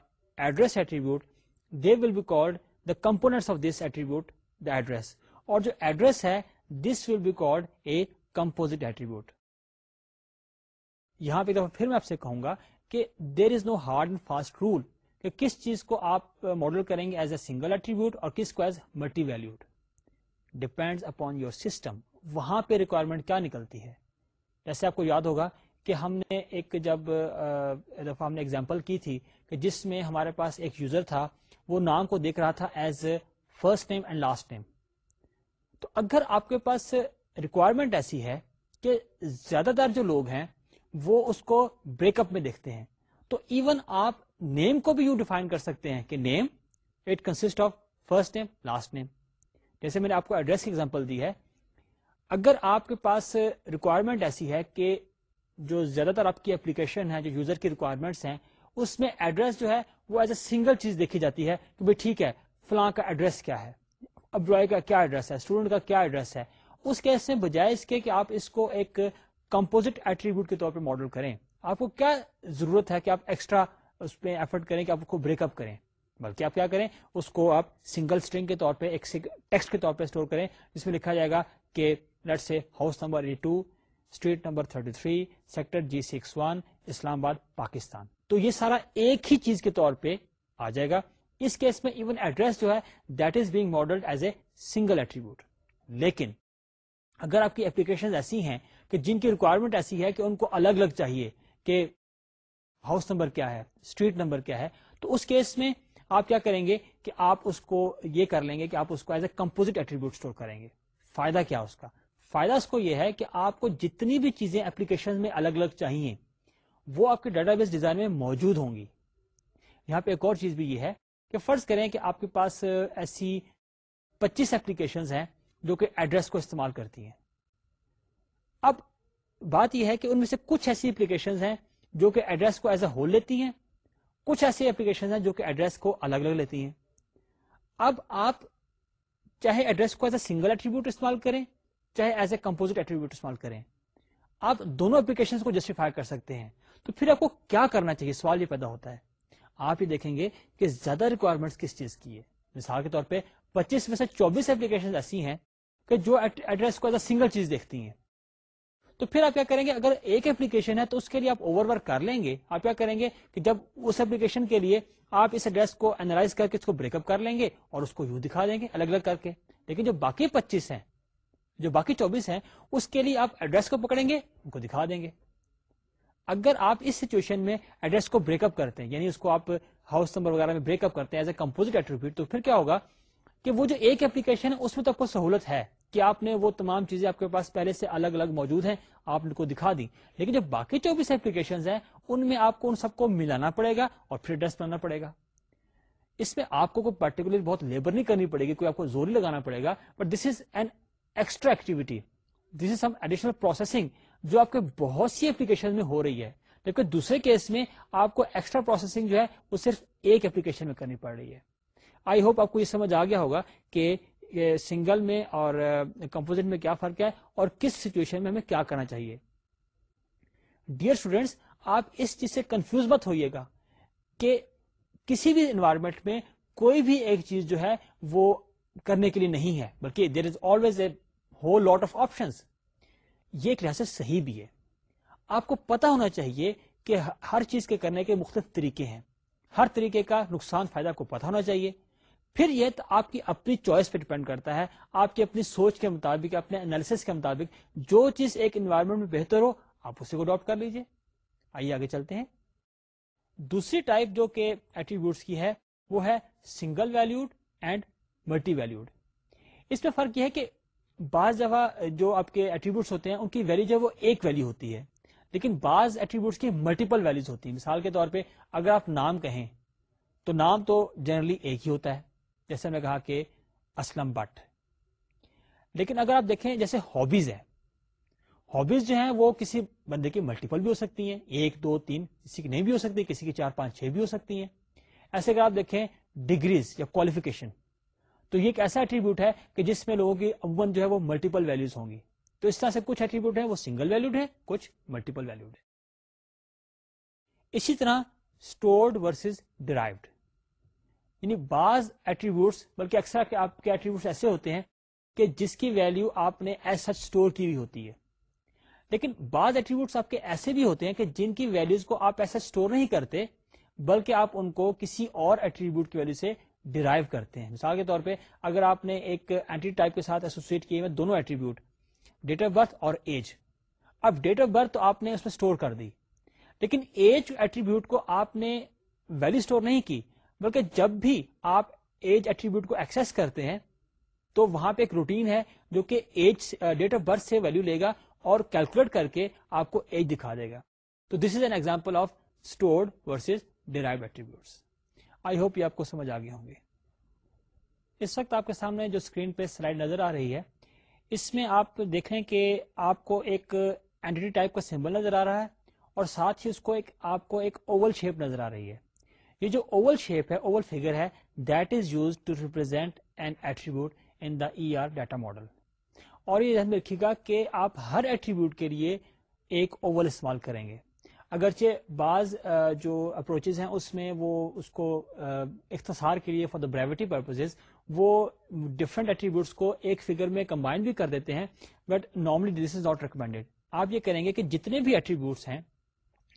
address attribute they will be called the component of this attribute the address اور جو ایڈریس ہے this will be called a composite attribute یہاں پہ دفعہ پھر میں آپ سے کہوں گا کہ there is no hard and fast rule کہ کس چیز کو آپ ماڈل کریں گے ایز اے سنگل ایٹریبیوٹ اور کس کو as multi valued depend upon your system وہاں پہ ریکوائرمنٹ کیا نکلتی ہے جیسے آپ کو یاد ہوگا کہ ہم نے ایک جب دفعہ ہم نے ایگزامپل کی تھی کہ جس میں ہمارے پاس ایک یوزر تھا وہ نام کو دیکھ رہا تھا as first name and last name تو اگر آپ کے پاس ریکوائرمنٹ ایسی ہے کہ زیادہ تر جو لوگ ہیں وہ اس کو بریک اپ میں دیکھتے ہیں تو ایون آپ نیم کو بھی یوں ڈیفائن کر سکتے ہیں کہ name it consist of first name last name جیسے میں نے آپ کو ایڈریس کی ایگزامپل دی ہے اگر آپ کے پاس ریکوائرمنٹ ایسی ہے کہ جو زیادہ تر آپ کی اپلیکیشن ہے جو یوزر کی ریکوائرمنٹس ہیں اس میں ایڈریس جو ہے وہ ایز اے سنگل چیز دیکھی جاتی ہے کہ بھائی ٹھیک ہے فلاں کا ایڈریس کیا ہے ابروئے کا کیا ایڈریس ہے اسٹوڈنٹ کا کیا ایڈریس ہے اس کیس میں بجائے اس کے کہ آپ اس کو ایک کمپوزٹ ایٹریبیوٹ کے طور پہ ماڈل کریں آپ کو کیا ضرورت ہے کہ آپ ایکسٹرا اس پہ ایفرٹ کریں کہ آپ کو بریک اپ کریں بلکہ آپ کیا کریں اس کو آپ سنگل اسٹرنگ کے طور پہ ایک ٹیکسٹ کے طور پہ اسٹور کریں جس میں لکھا جائے گا کہ let's say house number A two street number thirty three sector G six one Islamabad Pakistan تو یہ سارا ایک ہی چیز کے طور پہ آ جائے گا اس کیس میں ایون ایڈریس جو ہے that is being model single attribute لیکن اگر آپ کی اپلیکیشن ایسی ہیں کہ جن کی ریکوائرمنٹ ایسی ہے کہ ان کو الگ الگ چاہیے کہ ہاؤس نمبر کیا ہے اسٹریٹ نمبر کیا ہے تو اس کیس میں آپ کیا کریں گے کہ آپ اس کو یہ کر لیں گے کہ آپ اس کو as a composite attribute store کریں گے فائدہ کیا اس کا فائدہ اس کو یہ ہے کہ آپ کو جتنی بھی چیزیں اپلیکیشن میں الگ الگ چاہیے وہ آپ کے ڈیٹا بیس ڈیزائن میں موجود ہوں گی یہاں پہ ایک اور چیز بھی یہ ہے کہ فرض کریں کہ آپ کے پاس ایسی پچیس اپلیکیشن ہیں جو کہ ایڈریس کو استعمال کرتی ہیں اب بات یہ ہے کہ ان میں سے کچھ ایسی اپلیکیشن ہیں جو کہ ایڈریس کو ایز اے ہول لیتی ہیں کچھ ایسی اپلیکیشن ہیں جو کہ ایڈریس کو الگ الگ لیتی ہیں اب آپ چاہے ایڈریس کو ایز اے سنگل ایٹریبیوٹ استعمال کریں چاہے ایز اے کمپوزٹ ایٹریبیوٹ استعمال کریں آپ دونوں اپلیکیشن کو جسٹیفائی کر سکتے ہیں تو پھر آپ کو کیا کرنا چاہیے سوال یہ پیدا ہوتا ہے آپ یہ دیکھیں گے کہ زیادہ ریکوائرمنٹ کس چیز کی ہے مثال کے طور پہ پچیس میں سے چوبیس اپلیکیشن ایسی ہیں کہ جو ایڈریس کو ایز اے سنگل چیز دیکھتی ہیں تو پھر آپ کیا کریں گے اگر ایک ایپلیکیشن ہے تو اس کے لیے آپ اوور ورک کر لیں گے آپ کیا کریں گے کہ جب اس ایپلیکیشن کے لیے آپ اس ایڈریس کو اینالائز کر کے اس کو بریک اپ کر لیں گے اور اس کو یوں دکھا دیں گے الگ الگ کر کے لیکن جو باقی پچیس ہیں جو باقی چوبیس ہیں اس کے لیے آپ ایڈریس کو پکڑیں گے ان کو دکھا دیں گے اگر آپ اس سچویشن میں ایڈریس کو بریک اپ کرتے ہیں یعنی اس کو آپ ہاؤس نمبر وغیرہ میں بریک اپ کرتے ہیں ایز اے کمپوزٹ ایٹریبیوٹ تو پھر کیا ہوگا کہ وہ جو ایک اپلیکیشن ہے اس میں تو آپ کو سہولت ہے کہ آپ نے وہ تمام چیزیں آپ کے پاس پہلے سے الگ الگ موجود ہیں آپ کو دکھا دی لیکن جو باقی چوبیس اپلیکیشن ہیں ان میں آپ کو ان سب کو ملانا پڑے گا اور پھر بنانا پڑے پڑے گا اس میں آپ آپ کو کو کوئی کوئی پرٹیکولر بہت لیبر نہیں کرنی گی نہیں لگانا پڑے گا but this is an extra activity this is some additional processing جو آپ کے بہت سی ایپلیکیشن میں ہو رہی ہے لیکن دوسرے کیس میں آپ کو ایکسٹرا پروسیسنگ جو ہے وہ صرف ایک ایپلیکیشن میں کرنی پڑ رہی ہے آئی ہوپ آپ کو یہ سمجھ آ گیا ہوگا کہ سنگل میں اور کمپوزٹ میں کیا فرق ہے اور کس سچویشن میں ہمیں کیا کرنا چاہیے ڈیئر اسٹوڈینٹس آپ اس چیز سے کنفیوز مت ہوئیے گا کہ کسی بھی انوائرمنٹ میں کوئی بھی ایک چیز جو ہے وہ کرنے کے لیے نہیں ہے بلکہ there is always a whole lot of options یہ ایک لحاظ صحیح بھی ہے آپ کو پتا ہونا چاہیے کہ ہر چیز کے کرنے کے مختلف طریقے ہیں ہر طریقے کا نقصان فائدہ کو پتا ہونا چاہیے پھر یہ تو آپ کی اپنی چوائس پہ ڈپینڈ کرتا ہے آپ کی اپنی سوچ کے مطابق اپنے انالیس کے مطابق جو چیز ایک انوائرمنٹ میں بہتر ہو آپ اسے کو اڈاپٹ کر لیجیے آئیے آگے چلتے ہیں دوسری ٹائپ جو کہ ایٹریبیوٹس کی ہے وہ ہے single valued and multi valued اس میں فرق یہ ہے کہ بعض دفعہ جو آپ کے ایٹریبیوٹس ہوتے ہیں ان کی ویلو جو ہے وہ ایک ویلو ہوتی ہے لیکن بعض ایٹریبیوٹس کی ملٹیپل ویلوز ہوتی ہیں مثال کے طور پہ اگر آپ نام کہیں تو نام تو جنرلی ایک ہی ہوتا ہے جیسے میں نے کہا کہ اسلم بٹ لیکن اگر آپ دیکھیں جیسے ہابیز ہیں ہابیز جو ہیں وہ کسی بندے کی ملٹیپل بھی ہو سکتی ہیں ایک دو تین کسی کی نہیں بھی ہو سکتی کسی کی چار پانچ چھ بھی ہو سکتی ہیں ایسے اگر آپ دیکھیں ڈگریز یا کوالیفیکیشن تو یہ ایک ایسا ایٹریبیوٹ ہے کہ جس میں لوگوں کی عموماً جو ہے وہ ملٹیپل ویلوز ہوں گی تو اس طرح سے کچھ ایٹریبیوٹ ہیں وہ سنگل ویلوڈ ہے کچھ ملٹیپل ویلوڈ اسی طرح اسٹورڈ ورسز ڈرائیوڈ یعنی بعض ایٹریبیوٹس بلکہ اکثر آپ کے ایٹریبیوٹس ایسے ہوتے ہیں کہ جس کی ویلو آپ نے ایس سچ اسٹور کی ہوئی ہوتی ہے لیکن بعض ایٹریبیوٹس آپ کے ایسے بھی ہوتے ہیں کہ جن کی ویلوز کو آپ ایسا اسٹور نہیں کرتے بلکہ آپ ان کو کسی اور ایٹریبیوٹ کی ویلو سے ڈرائیو کرتے ہیں مثال کے طور پہ اگر آپ نے ایک اینٹی ٹائپ کے ساتھ ایسوسیٹ ہوئے دونوں ایٹریبیوٹ ڈیٹ آف برتھ اور ایج اب ڈیٹ آف برتھ آپ نے اس میں اسٹور کر دی لیکن ایج ایٹریبیوٹ کو آپ نے ویلو اسٹور نہیں کی بلکہ جب بھی آپ ایج ایٹریبیوٹ کو ایکسس کرتے ہیں تو وہاں پہ ایک روٹین ہے جو کہ ایج ڈیٹ آف برتھ سے ویلو لے گا اور کیلکولیٹ کر کے آپ کو ایج دکھا دے گا تو this is an example of stored versus derive attributes I hope یہ آپ کو سمجھ آ گئے ہوں گے اس وقت آپ کے سامنے جو اسکرین پہ سلائڈ نظر آ رہی ہے اس میں آپ دیکھیں کہ آپ کو ایک اینٹی ٹائپ کا سمبل نظر آ رہا ہے اور ساتھ ہی اس کو ایک آپ کو ایک اوول شیپ نظر آ رہی ہے یہ جو اوول شیپ ہے اوول فیگر ہے that is use to represent attribute in the E R data model اور یہ ذہن گا کہ آپ ہر ایٹریبیوٹ کے لیے ایک اوول استعمال کریں گے اگرچہ بعض جو اپروچز ہیں اس میں وہ اس کو اختصار کے لیے فار دا گریوٹی پرپز وہ ڈفرینٹ ایٹریبیوٹس کو ایک فگر میں کمبائن بھی کر دیتے ہیں but normally this is not recommended آپ یہ کریں گے کہ جتنے بھی ایٹریبیوٹس ہیں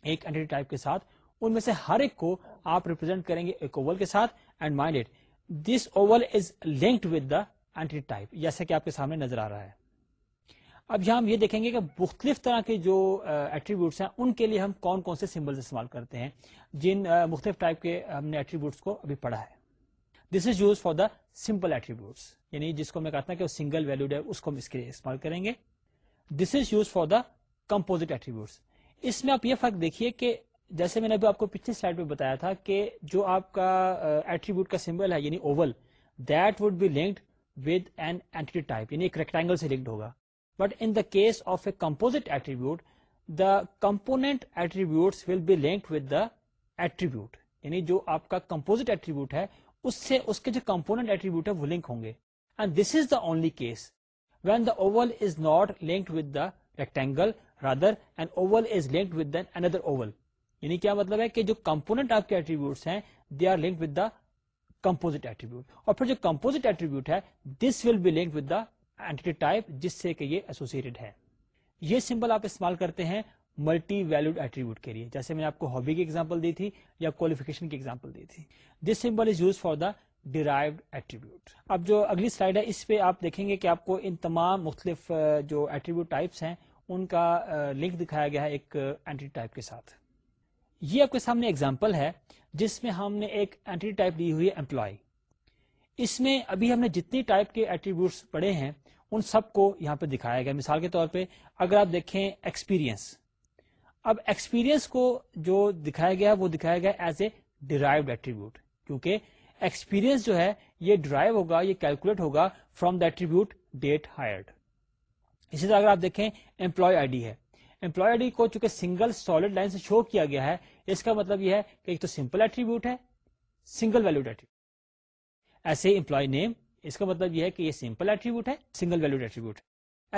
ایک ٹائپ کے ساتھ ان میں سے ہر ایک کو آپ ریپرزینٹ کریں گے ایک اوول کے ساتھ and it this oval is linked with the type جیسا کہ آپ کے سامنے نظر آ رہا ہے اب یہاں ہم یہ دیکھیں گے کہ مختلف طرح کے جو ایٹریبیوٹس ہیں ان کے لیے ہم کون کون سے سمبل استعمال کرتے ہیں جن مختلف ٹائپ کے ہم نے ایٹریبیوٹس کو ابھی پڑھا ہے this is use for the simple attributes یعنی جس کو میں کہتا ہوں کہ سنگل ویلوڈ ہے اس کو ہم اس کے لیے استعمال کریں گے this is use for the composite attributes اس میں آپ یہ فرق دیکھیے کہ جیسے میں نے ابھی آپ کو پچھلی سلائڈ میں بتایا تھا کہ جو آپ کا ایٹریبیوٹ کا سمبل ہے یعنی oval that would be linked with an entity type یعنی ایک ریکٹینگل سے لنکڈ ہوگا but in the case of a composite attribute the component attribute یعنی جو آپ کا کمپوزٹ ایٹریبیوٹ ہے اس سے اس کے جو کمپونیٹ ایٹریبیوٹ ہے وہ لنک ہوں گے and this is the only case when the oval is not linked with the rectangle rather and oval is linked with then another Oval یعنی کیا مطلب ہے کہ جو آپ کے ایٹریبیوٹس ہیں they are link with the composite attribute اور پھر جو کمپوزٹ ایٹریبیوٹ ہے this will be link with type جس سے کہ یہ ایسوسیڈ ہے یہ سمبل آپ استعمال کرتے ہیں ملٹی ویلوڈ ایٹریبیوٹ کے لیے جیسے میں نے آپ کو ہابی کی ایگزامپل دی تھی یا کوالیفکیشن کی ایگزامپل دی تھی this symbol is use for the derived attribute اب جو اگلی سلائڈ ہے اس پہ آپ دیکھیں گے کہ آپ کو ان تمام مختلف جو ایٹریبیوٹ ٹائپس ہیں ان کا لنک دکھایا گیا ہے ایک اینٹی ٹائپ کے ساتھ یہ آپ کے سامنے ایگزامپل ہے جس میں ہم نے ایک اینٹی ٹائپ دی ہوئی امپلائی اس میں ابھی ہم نے جتنی ٹائپ کے ایٹریبیوٹس پڑے ہیں ان سب کو یہاں پہ دکھایا گیا مثال کے طور پہ اگر آپ دیکھیں ایکسپیرئنس اب ایکسپیرینس کو جو دکھایا گیا وہ دکھایا گیا ایز اے ڈرائیو ایٹریبیوٹ کیونکہ ایکسپیرئنس جو ہے یہ ڈرائیو ہوگا یہ کیلکولیٹ ہوگا from the attribute date hired اسی طرح اگر آپ دیکھیں امپلائی آئی ڈی ہے امپلائی ڈی کو چونکہ سنگل سالڈ لائن سے شو کیا گیا ہے اس کا مطلب یہ ہے کہ ایک تو سمپل ایٹریبیوٹ ہے سنگل ویلوڈ ایٹریبیوٹ ایسے امپلائی نیم اس کا مطلب یہ ہے کہ یہ سمپل ایٹریبیوٹ ہے سنگل ویلوڈ ایٹریبیوٹ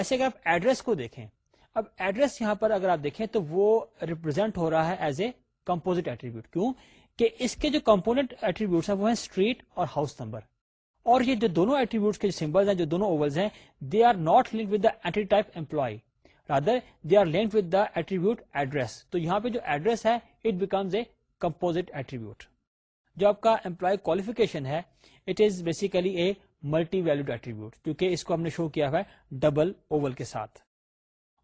ایسے اگر آپ ایڈریس کو دیکھیں اب ایڈریس یہاں پر اگر آپ دیکھیں تو وہ ریپرزینٹ ہو رہا ہے ایز اے کمپوزٹ ایٹریبیوٹ کیوں کہ اس کے جو کمپونیٹ ایٹریبیوٹ ہیں اسٹریٹ اور ہاؤس نمبر اور یہ جو دونوں ایٹریبیوٹ سمبل ہیں جو دونوں ہیں they are not link with the type employee rather they are attribute address تو یہاں پہ جو ایڈریس ہے it becomes a composite attribute جو آپ کا امپلائی کوالیفیکیشن ہے it is basically a multi valued attribute کیونکہ اس کو ہم نے شو کیا ہوا ڈبل اوول کے ساتھ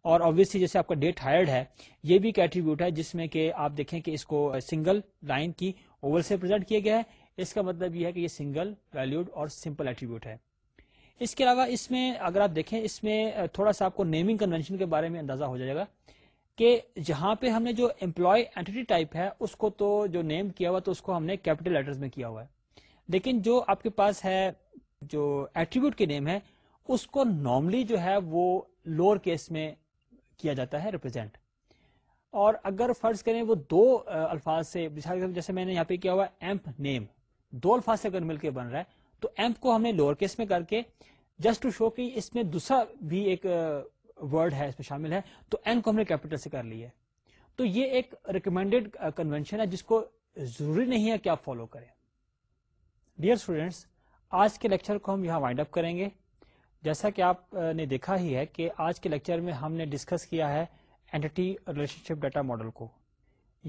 اور آبویسلی جیسے آپ کا ڈیٹ ہائرڈ ہے یہ بھی ایک ایٹریبیوٹ ہے جس میں کہ آپ دیکھیں کہ اس کو سنگل لائن کی اوول سے پرزینٹ کیا گیا ہے اس کا مطلب یہ ہے کہ یہ سنگل ویلوڈ اور سمپل ایٹریبیوٹ ہے اس کے علاوہ اس میں اگر آپ دیکھیں اس میں تھوڑا سا آپ کو نیمنگ کنونشن کے بارے میں اندازہ ہو جائے گا کہ جہاں پہ ہم نے جو امپلائی اینٹی ٹائپ ہے اس کو تو جو نیم کیا ہوا تو اس کو ہم نے کیپٹل لیٹرز میں کیا ہوا ہے لیکن جو آپ کے پاس ہے جو ایٹریبیوٹ کے نیم ہے اس کو نارملی جو ہے وہ لوور کیس میں کیا جاتا ہے ریپرزینٹ اور اگر فرض کریں وہ دو الفاظ سے جیسے میں نے یہاں پہ کیا ہوا ایمپ نیم دو الفاظ سے اگر مل کے بن رہا ہے تو ایمپ کو ہم نے لوور کیس میں کر کے جسٹ ٹو شو کہ اس میں دوسرا بھی ایک ورڈ ہے اس میں شامل ہے تو ایم کو ہم نے کیپیٹل سے کر لی ہے تو یہ ایک ریکمینڈیڈ کنوینشن ہے جس کو ضروری نہیں ہے کہ آپ فالو کریں ڈیئر اسٹوڈینٹس آج کے لیکچر کو ہم یہاں وائنڈ اپ کریں گے جیسا کہ آپ نے دیکھا ہی ہے کہ آج کے لیکچر میں ہم نے ڈسکس کیا ہے entity relationship data model کو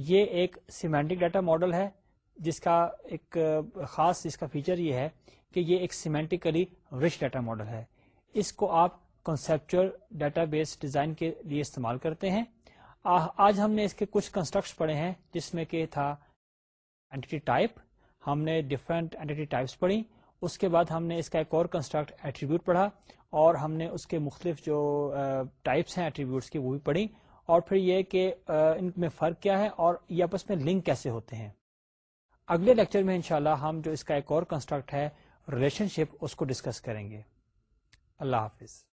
یہ ایک سیمینٹک ڈیٹا ماڈل ہے جس کا ایک خاص اس کا فیچر یہ ہے کہ یہ ایک سیمینٹیکلی رچ ڈیٹا ماڈل ہے اس کو آپ کنسپچل ڈیٹا بیس ڈیزائن کے لیے استعمال کرتے ہیں آج ہم نے اس کے کچھ کنسٹرکٹ پڑھے ہیں جس میں کہ تھا اینٹی اینٹی ٹائپ ہم ہم نے نے ڈفرینٹ ٹائپس پڑھی اس اس کے بعد کا ایک اور کنسٹرکٹ ایٹریبیوٹ پڑھا اور ہم نے اس کے مختلف جو ٹائپس ہیں ایٹریبیوٹس کی وہ بھی پڑھی اور پھر یہ کہ ان میں فرق کیا ہے اور یہ آپس میں لنک کیسے ہوتے ہیں اگلے لیکچر میں انشاءاللہ ہم جو اس کا ایک اور کنسٹرکٹ ہے ریلیشن شپ اس کو ڈسکس کریں گے اللہ حافظ